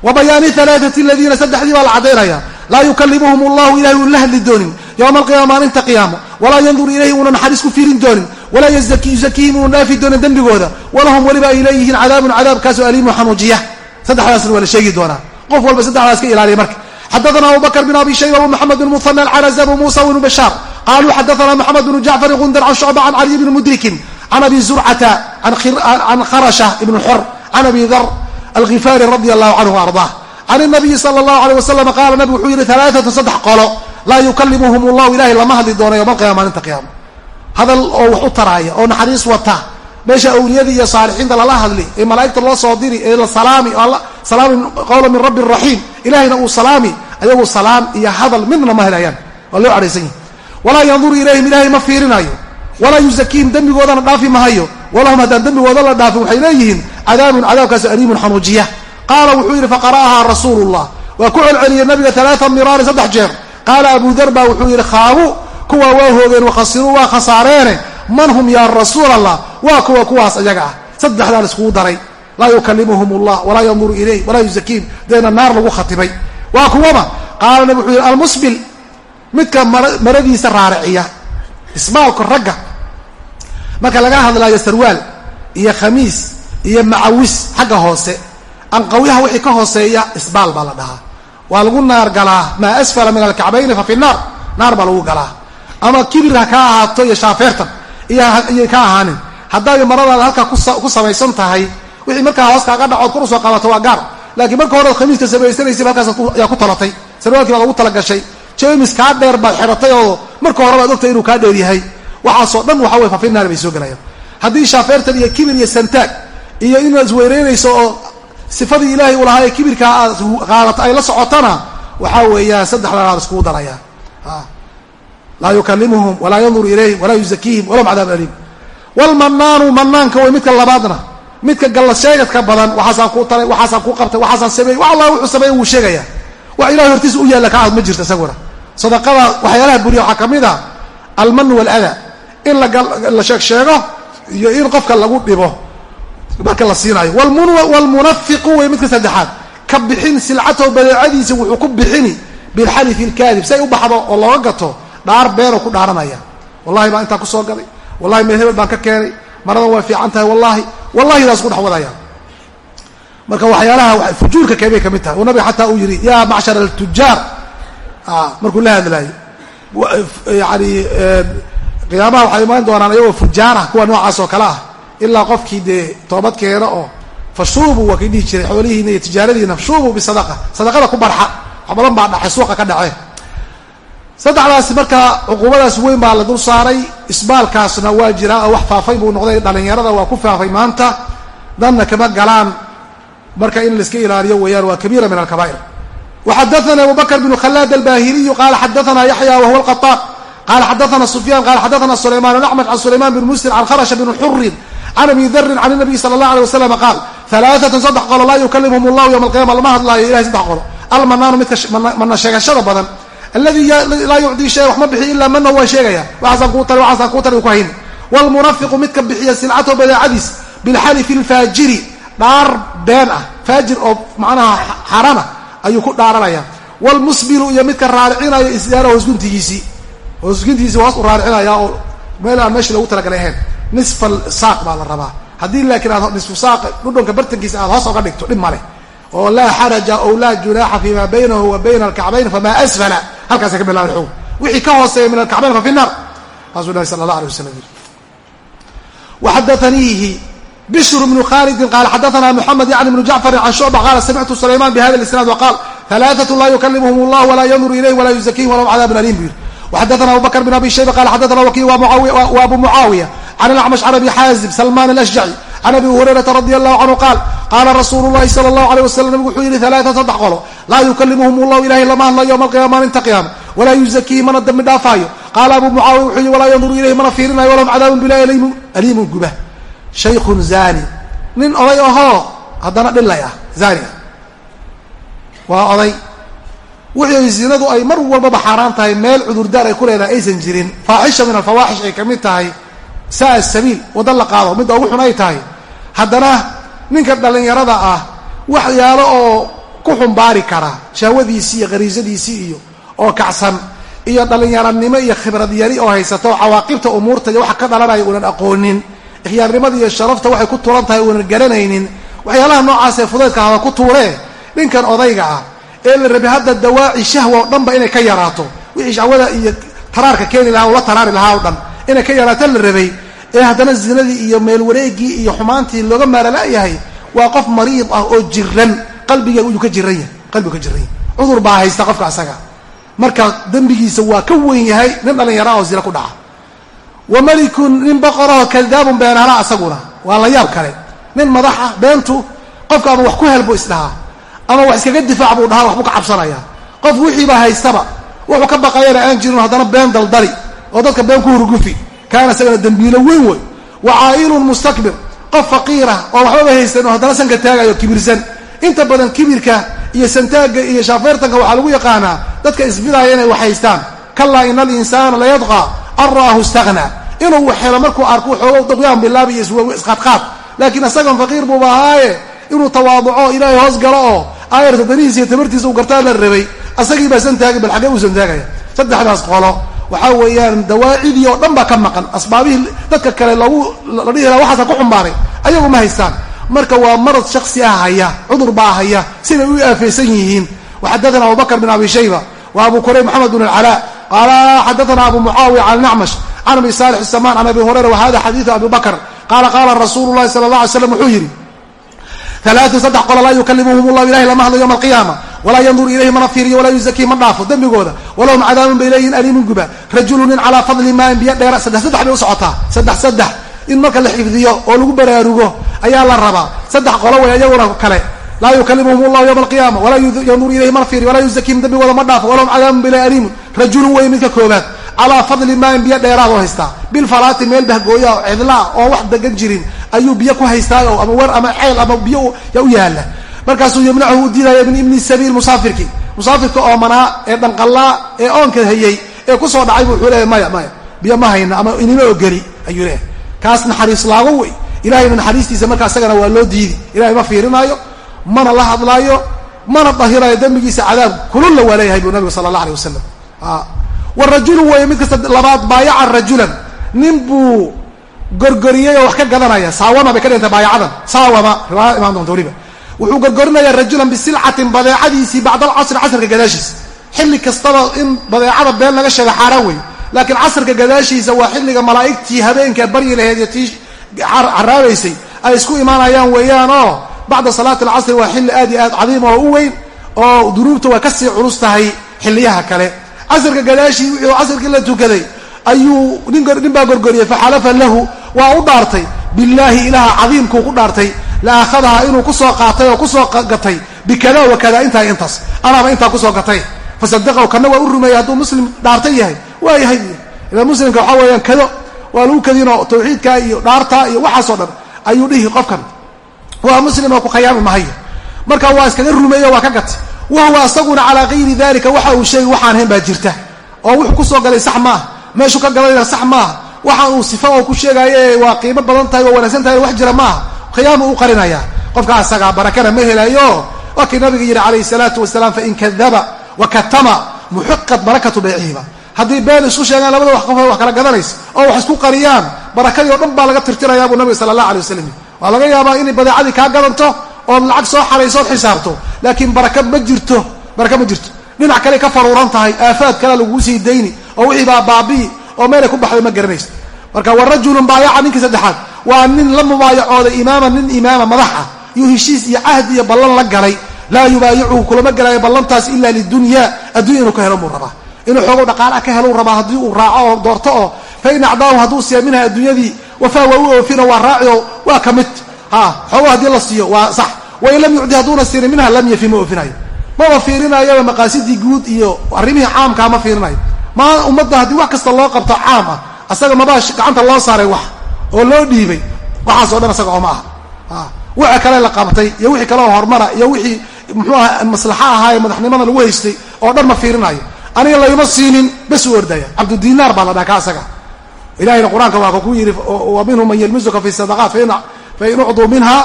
Wa bayaani alaaati aladiina saddexdii baa la caddaynaya laa yukalimuhum allahu ilahay uun la hadli doonin. Yowma alqiyama maalinta qiyaamo. Walaa yandur ilayhi uuna naxariis ku fiirin doonin. Walaa yuzakiihim uuna dhaafi doonin dembigooda. Walahum weliba ay leeyihiin cadaabun cadaabkaasoo aliimu xanuujiya saddexdaasna waa la sheegi doonaa qof walba saddexdaas ka ilaaliya marka. Xadaana abu bakr bn abi shayba wmaxamed bn muhana alcanaz abu musa bnu bashaar qaluu xadaana maxamed bnu jacfari gundar can shucba can caliy bni mudrikin can abi zurcata can kharasha ibn xor can abi dar alghifaari radi allahu canhu ardaa can nabiyi sala allahu aleyh wasalam qaala nabigu wuxuu yihi alaaatu saddex qolo laa yukalimuhum allahu ilahay lama hadli doono yowma alqiyama maalinta qiyaama. Hadal oo wax u taraaya oo naxariis wata meesha awliyadii iyo saalixiinta lala hadli ee malaa'igta loo soo diri ee la salaami salaami qawla min rabbi raxiim. Ilahayna uu salaami ayagu salaam iyo hadal midna ma helayaan. Waa loo cadhaysan yahi walaa yanduru ilayhim ilaahay ma fiirinaayo. Walaa yuzakiihim dembigoodana dhaafi mahayo walahum haddaan dembigooda la dhaafin waxay leeyihiin cadaabun cadaabkaas aliimun xanuujiya. Qaala wuxuu yidhi faqara'ahaa rasuulu llah waa ku celceliyey nabiga alaaa miraarin saddex jeer. Qaala abu dar baa wuxuu yidhi khaabu kuwaa waa hoogeen wakhasiruu waa khasaareene man hum yaa rasuul allah waa kuwa kuwaas ayaga ah. Saddexdaa la iskugu daray laa yukalimuhum allah walaa yanduru ilayh walaa yuzakiihim deena naar lagu khatibay. Waa kuwaba. Qaala nabi wuxuu yidhi almusbil midka maradiisa raariciya isbaalka ragga. Marka laga hadlaayo sarwaal iyo khamiis iyo macawis xagga hoose anqawyaha wixii ka hooseeya isbaal baa la dhahaa. Waa lagu naar galaa maa asfala min alkacbayni fa fi naar. Naar baa lagu galaa. Ama kibir ha ka ahaato iyo shaafeertan iyoiyo ka ahaanin. Haddaay maradaada halkaa ku samaysan tahay wixii markaa hoos kaaga dhacood kor u soo qabato waa gaar. Laakiin marka hore khamiiska samaysanaysa halkaas yaa ku talatay. Sarwaalkii baa lagu talagashay. Jemis kaa dheer baad xidhatay oo marka hore baad ogtay inuu kaa dheer yahay. Waxaasoo dhan waxa wey fafinaar bay soo gelayaan. Haddii shaafeertan iyo kibir iyo santaag iyo inaad isweyreynayso oo sifadii ilaahay u lahaa ee kibirkaa aad qaadato ay la socotana waxaa weeyaan saddexdanaad iskugu darayaan laa yukalimuhum walaa yanduru ilayhim walaa yuzakiihim walahum cadaab aliim. Wlmanaanu manaanka way midka labaadna midka gallasheegadka badan waxaasaan kuu taray waxaasaan kuu qabtay waxaasaan sameeyey wax allah wuxuu sameeye wuu sheegaya. Wax ilahay hortiisa u yaalla ka aad ma jirto isaguna. Sadaqada waxyaalaha buriya waxaa ka mid a alman walada. In la sheeg sheego iyo in qofka lagu dhibo marka la siinaayo wlmunafiqu way midka saddexaad. Ka bixin silcatahu badeecadiisa wuxuu ku bixini bilxalifi lkaadib si ay u baxdo oo looga gato dhaar beenoo ku dhaaranaya. Wallahi baan intaan ku soo galay. Wallahi meel hebel baan ka keenay. Maradan way fiican tahay wallahi wallahi daas ku dhex wadaya. Marka waxyaalaha fujuurka keebay ka mid tahay. Uu nabiga xataa uu yidhi yaa macshar altujaar markuu la hadlaayo yani qiyaamaha waxay imaan doonaan ayagoo fujaarah kuwa noocaas oo kale ah. Ilaa qofkii dee toobad keeno oo fa shuubuu waa kii dhihi jiray xoolihiina iyo tijaaradiina shuubuu bisadaqa sadaqada ku barxa. Wax baa dhacay suuqa ka dhace saddexdaasi marka cuquubadaas weyn baa la dul saaray. Isbaalkaasna waa jiraa oo wax faafay buu noqday. Dhalinyarada waa ku faafay maanta. Danna kama galaan. Marka in laiska ilaaliyo weeyaan waa kabiira min alkabaa'ir. Waxadaana abu bakr bn khalaad albahiliyu qaala xadaana yaxya wahuwa alqaطaan qala xadaana sufyan qala xadaana sulayman acmad can sulayman bn muslim can kharasha bn xurin can abi darin can nabiy sala allah alay wasalam qaal alaaatan saddex qolo laa yukalimhum allahu yowma alqiyama lama hadlaayo ilahay saddex qolo. Almanaanu midka mana sheegashada badan alladii laa yucdii shaya wax ma bixiy ilaa mana waa sheegaya waxaasaan kuu tari waxaasaan kuu tari ku hayn wlmunafiqu midka bixiya silcatahu badeecadiis bilxalifi lfaajiri dhaar been ah faajir oo macnaha xarana ayuu ku dhaaranaya wlmusbilu iyo midka raaricinaya isdaara hoosguntigiisii hoosguntigiisi hoos u raaricinaya oo meel aan meesha lagu talagalay nisfa saaq baa la rabaa haddii laakiin aad nisfu saaq dhudhunka bartankiisa aad hoos oga dhigto dhib male oo laa xaraja ow laa junaaxa fi ma baynahu wa bayna alkacbayn famaa asfala halkaasa ka bilaabay xug wixii ka hooseeya min alkacbayn fa taasuu nabi sala allah alay wasalam yiri waxadaaniihi bishr bnu khalidin qaala xadaana muxamed yani bnu jacfarin can shucba qaala samictu sulayman bihada isnaad waqaal alaaatu laa yukalimhum allah walaa yanduru ilayh walaa yuzakihim walahum cadaabun alim buu yiri bakr bin abi shayba qala xadaana wakiil wa abu mucaawiya can alacmash can abi xaazib salman alashjaci can abi hurayrata radi allahu canhu qaal qaala rasuulu llahi sala allahu aleyh wasalam nabigu wuxuu yihi alaatan saddex qolo laa yukalimuhum allahu ilahay lama hadlayo yowma alqiyama maalinta qiyaama walaa yuzakihi mana dambi dhaafaayo qaala abu mucaawiya wuxuu yihi walaa yanduru ilayhi mana fiirinayo walahum cadaabun bilahi aliimun guba shaykhun zani nin oday ahoo haddana dhilay ah zani ah waa oday wixii zinadu ay mar walbaba xaaraan tahay meel cudurdaar ay ku leedahay aysan jirin faaxisha min alfawaaxish ay ka mid tahay saa sabiil wadda la qaado midda ugu xun ay tahay haddana ninka dhallinyarada ah waxyaalo oo ku xumbaari kara shahwadiisii iyo qariisadiisii iyo oo kacsan iyo dhallinyaranimo iyo khibrad yari oo haysato cawaaqibta umuurta iyo waxa ka dhalanaya uunan aqoonin ikhyaarnimada iyo sharafta waxay ku tuuran tahay uunan garanaynin waxyaalaha noocaasee fudaydka hada ku tuuree ninkan odayga ah ee la rabay hadda dawaaci shahwa oo dhanba inay ka yaraato wixii shahwada iyo taraarka keeni lahaa oo la taraari lahaa oo dhan inay ka yaraato la rabay ee haddana zinadii iyo meel wareegii iyo xumaantii looga maalala-yahay waa qof mariid ah oo jiran. Qalbiga uu ka jiran yahay. Qalbigu ka jiran yahay. Cudur baa haysta qofka asaga. Marka dembigiisa waa ka weyn yahay nin dhallinyara oo zina ku dhaca. Wa malikun nin boqorahoo kadaabun beenaala asaguna. Waa la yaab kale. Nin madaxa beentu qofka ama wax ku hel buu isdhahaa. Ama wax iskaga difaac buu dhahaa waxbuu ka cabsanaya. Qof wixiibaa haystaba wuxuu ka baqayana aan jirin haddana been daldali oo dadka been ku hurgufi kaana isagana dembiilo weyn wey wa caa'ilun mustakbir qof faqiirah oo waxbaba haysan oo haddana sanka taagayo kibirsan. Inta badan kibirka iyo santaagga iyo shaafeyrtanka waxaa lagu yaqaanaa dadka isbidaaya inay wax haystaan. Kalaa ina alinsaana layadqa an ra'ahu istaghnaa inuu wax helo markuu arko xoogo dabyaan bilaabi iyo isqaadqaad laakiin isagan faqiir buuba ahaaye inuu tawaaduco ilaahay hoos galo oo aayarta danihiisa iyo tabartiisa uu gartaa la rabay asagii baa san taagay bal xaggee uu san taagaya. Saddexdaas qolo waxaa weeyaan dawaacidii oo dhan baa ka maqan. Asbaabihii dadka kale lagu la dhihi laha waxaasa ku xumbaaray ayagu ma haystaan. Marka waa marad shaksi ah haya cudur baa haya siday u aafeysan yihiin. Waxadaana abubakr bin abi shayba wa abu kurayb maxamed bin alcalaa qaala xadaana abu mucaawiya can can abi saalix isamaan can abi hurayra wa hada xadiidu abi bakr qaala qaala rasuulu llahi sala allah alay slam wuxuu yidhi alaaun saddex qola laa yukalimuhum llahu ilahi lama hadlo yowma alqiyaama walaa yanduru ilayhi mana fiiriyo walaa yuzakii ma dhaafo dembigooda. Walahum cadaabun bay leeyihiin aliimun guba. Rajulu nin calaa fadli maain biyo dheera saddex saddex bay u socotaa. Saddex saddex. In marka la xifdiyo oo lagu baraarugo ayaa la rabaa. Saddex qolo way ayaguna kale. Laa yukalimuhum llahu yowma alqiyaama. Walaa yanduru ilayhi mana fiiriyo. Walaa yuzakiihim dembigooda ma dhaafo. Walahum cadaabun bay leeyihiin aliimun. Rajulun wey midka koobaad calaa fadli maain biyo dheeraad oo haystaa. Bilfalaati meel bahgooya oo cidlaa oo wax degan jirin ayuu biyo ku haystaa ama wer ama ceel ama biyo u yaalla markaasuu yamnachu u diidaya min ibni sabiil musaafirkii. Musaafirka oomanaa ee dhanqallaa ee oonka hayay ee ku soo dhacay bu wuxuu leeyahy maya maya biyo ma hayna ama inima ogeli ayuu leeyahay. Kaas naxariis laago wey. Ilahayna naxariistiisa markaa isagana waa loo diidi. Ilahay ma fiirinaayo mana la hadlaayo mana dahiraayo dembigiisa cadaab. Kululla waa leeyahay buu nabigu sala allah alay wasalam warajulu weeye mid kasta labaad baayaca rajulan. Nin buu gorgoriyey oo wax ka gadanaya. Saawama bay ka dhigantay baayacadan. Saawama riwaayad imaan doonta weliba wuxuu gorgorinayaa rajulan bisilcatin badeecadiisii bacda alcasri casrka gadaashiisa xilli kastaba in badeecada been laga sheego xaaraan wey laakiin casrka gadaashiisa waa xilliga malaa'igtii habeenka baryi laheed iyo tii caraabaysay ay isku imaanayaan weeyaan oo bacda salaati alcasri waa xilli aad iyo aad cadiim oo u weyn oo dunuubta waa ka sii culus tahay xiliyaha kale. Casrka gadaashii wixii casrkii la tukaday ayuu nin baa gorgoriyey faxalafa lahu waa u dhaartay. Billaahi ilaha cadiimkuu ku dhaartay la inuu ku soo qaatay oo ku soo gatay bikada wa kada intaa intaas anaaba intaa ku soo gatay fasadaqahu kana waa u rumeeyey hadduu muslim dhaartay yahay waa yahay ila muslimka waxaa weeyaan kado waa lagu kadinoo tawxiidka iyo dhaarta iyo waxaasoo dhan ayuu dhihi qofkan waa muslim oo ku khayaami mahayo marka waa iskaga rumeeyo waa ka gatay wahuwa asaguna calaa kayri dalika waxa sheegay waxaan hayn baa jirta oo wuxuu ku soo galay sax maaha meeshuu ka galayna sax maaha waxa uu sifa oo ku sheegaaye waa qiimo badan tahay waa wanaagsan tahay wax jira maaha khiyaama u qarinaya. Qofka asagaa barakana ma helayo. Waa kii nabiga yidhi calayhi salaatu wasalaam fain kadaba wa katama muxiqat barakatu baycihiba haddii been isku sheegaan labada wax qof wax kala gadanaysa oo wax isku qariyaan barakadii o dhan baa laga tirtirayaa buu nabiga sala allah alay wasalam waa laga yaabaa inay badeecadii kaa gadanto ood lacag soo xarayso ood xisaabto. Laakiin baraka ma jirto baraka ma jirto. Dhinac kale ka faruuran tahay aafaad kale laguu sii dayni oo wixii baa baabi'i oo meelay ku baxday ma garanaysa marka wa rajulun baayaca ninkii saddexaad waa nin la mubaayacooday imaama nin imaama madaxa yuu heshiis iyo cahdi iyo ballan la galay. Laa yubaayicuhu kulama galaayo ballantaas ila lidunya. Addunya inuu ka helo muu rabaa. Inuu xoogow dhaqaalaha ka helo rabaa haddii uu raaco oo doorto oo fain acdaahu hadduu siiya minha adduunyadii wafaa waa u oofino waa raaci oo waa ka mid. Xoogo haddii la siiyo waa sax. Wain lam yucdi hadduuna siinin minha lam yafi ma oofinayo. Maba fiirinayoba maqaasidii guud iyo arrimihii caamkaa ma fiirinayo. Ma ummadda haddii wax kasta loo qabto caam ah asaga mabaa gacanta loo saaray wax oo loo dhiibay. Waxaas o dhan asaga oo ma aha. Wixii kale la qabtay iyo wixii kale oo horumara iyo wixii muxuu aha maslaxa ahaa ee madaxnimada lagu haystay oo dhan ma fiirinayo. Aniga layma siinin bes u ordaya. Cabdudinaar baa la dhaha ka asaga. Ilahayna qur'aanka waa ku yidhi wa minhum man yalmizuka fi sadaqaat fain ucduu minha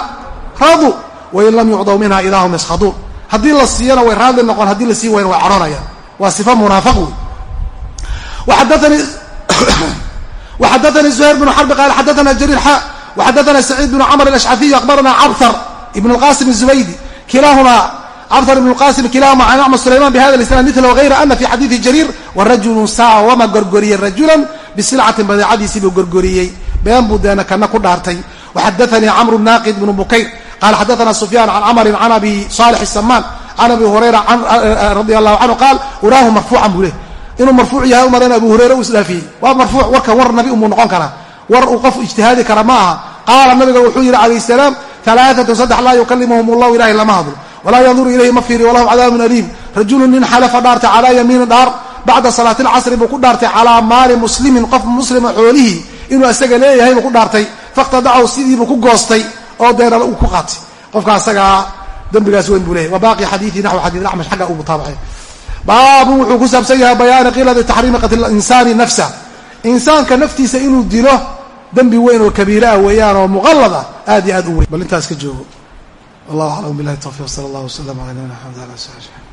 radu wain lam yucdaw minha idaa hum yashaduun haddii la siiyana way raadli noqon haddii la sii wayna way caroonayaan waa sifa munaafaq wey waxadaanii zuhayr bnu xarbi qaal xadaana jariir xa waxadaana saciid bnu camr alashcafiy akbarana cabthar ibn lqasim zubaydi kilahuma cabthar ibn lqasim kilahuma can acma sulayman bihada isnad mila hayra ana fi xadiidi jariir warajulu saawama gorgoriyey rajulan bisilcatin badeecadiisii buu gorgoriyey been buu deena kana ku dhaartay waxadaanii camru naaqid bnu bukayr qala xadaana sufyan can camrin can abi salix samaan can abi hurayra radi allahu canhu qaal uraahu marfuucan buu leh inuu marfuuc yahay u mareen abu hurayra uu isdhaafiyey. Waa marfuuc warka war nabi umuu noqon karaa. War uu qof ijtihaadi kara ma aha. Qaala nabiga wuxuu yidhi calayh salaam alaaatu saddex laa yukalimuhum allahu ilahay lama hadlo. Walaa yanduru ilayhi ma fiiri walahum cadaabun aliim. Rajulun nin xalafa dhaartay calaa yamiini dhaar bacda salaati lcasri buu ku dhaartay calaa maali muslimin qof muslima xoolihii. Inuu isaga leeyahay buu ku dhaartay. Fakhtadacahu sidiibuu ku goostay oo deena uu ku qaatay. Qofka asagaa dembigaas weyn buu leyahy wa baaqi xadiii naxw xadii acmash xagga uu mutaabacay baabun wuxuu ku saabsan yahay bayaani qilati taxriimi qatl insaani nafsa. Insaanka naftiisa inuu dilo dembi weyn oo kabiira ah weeyaan oo muqallada aad iyo aad u weyn. Bal intaas ka joogo. Wallahu aclam billahi tawfiq sala allah wasalam ala nabina maxamed ala sali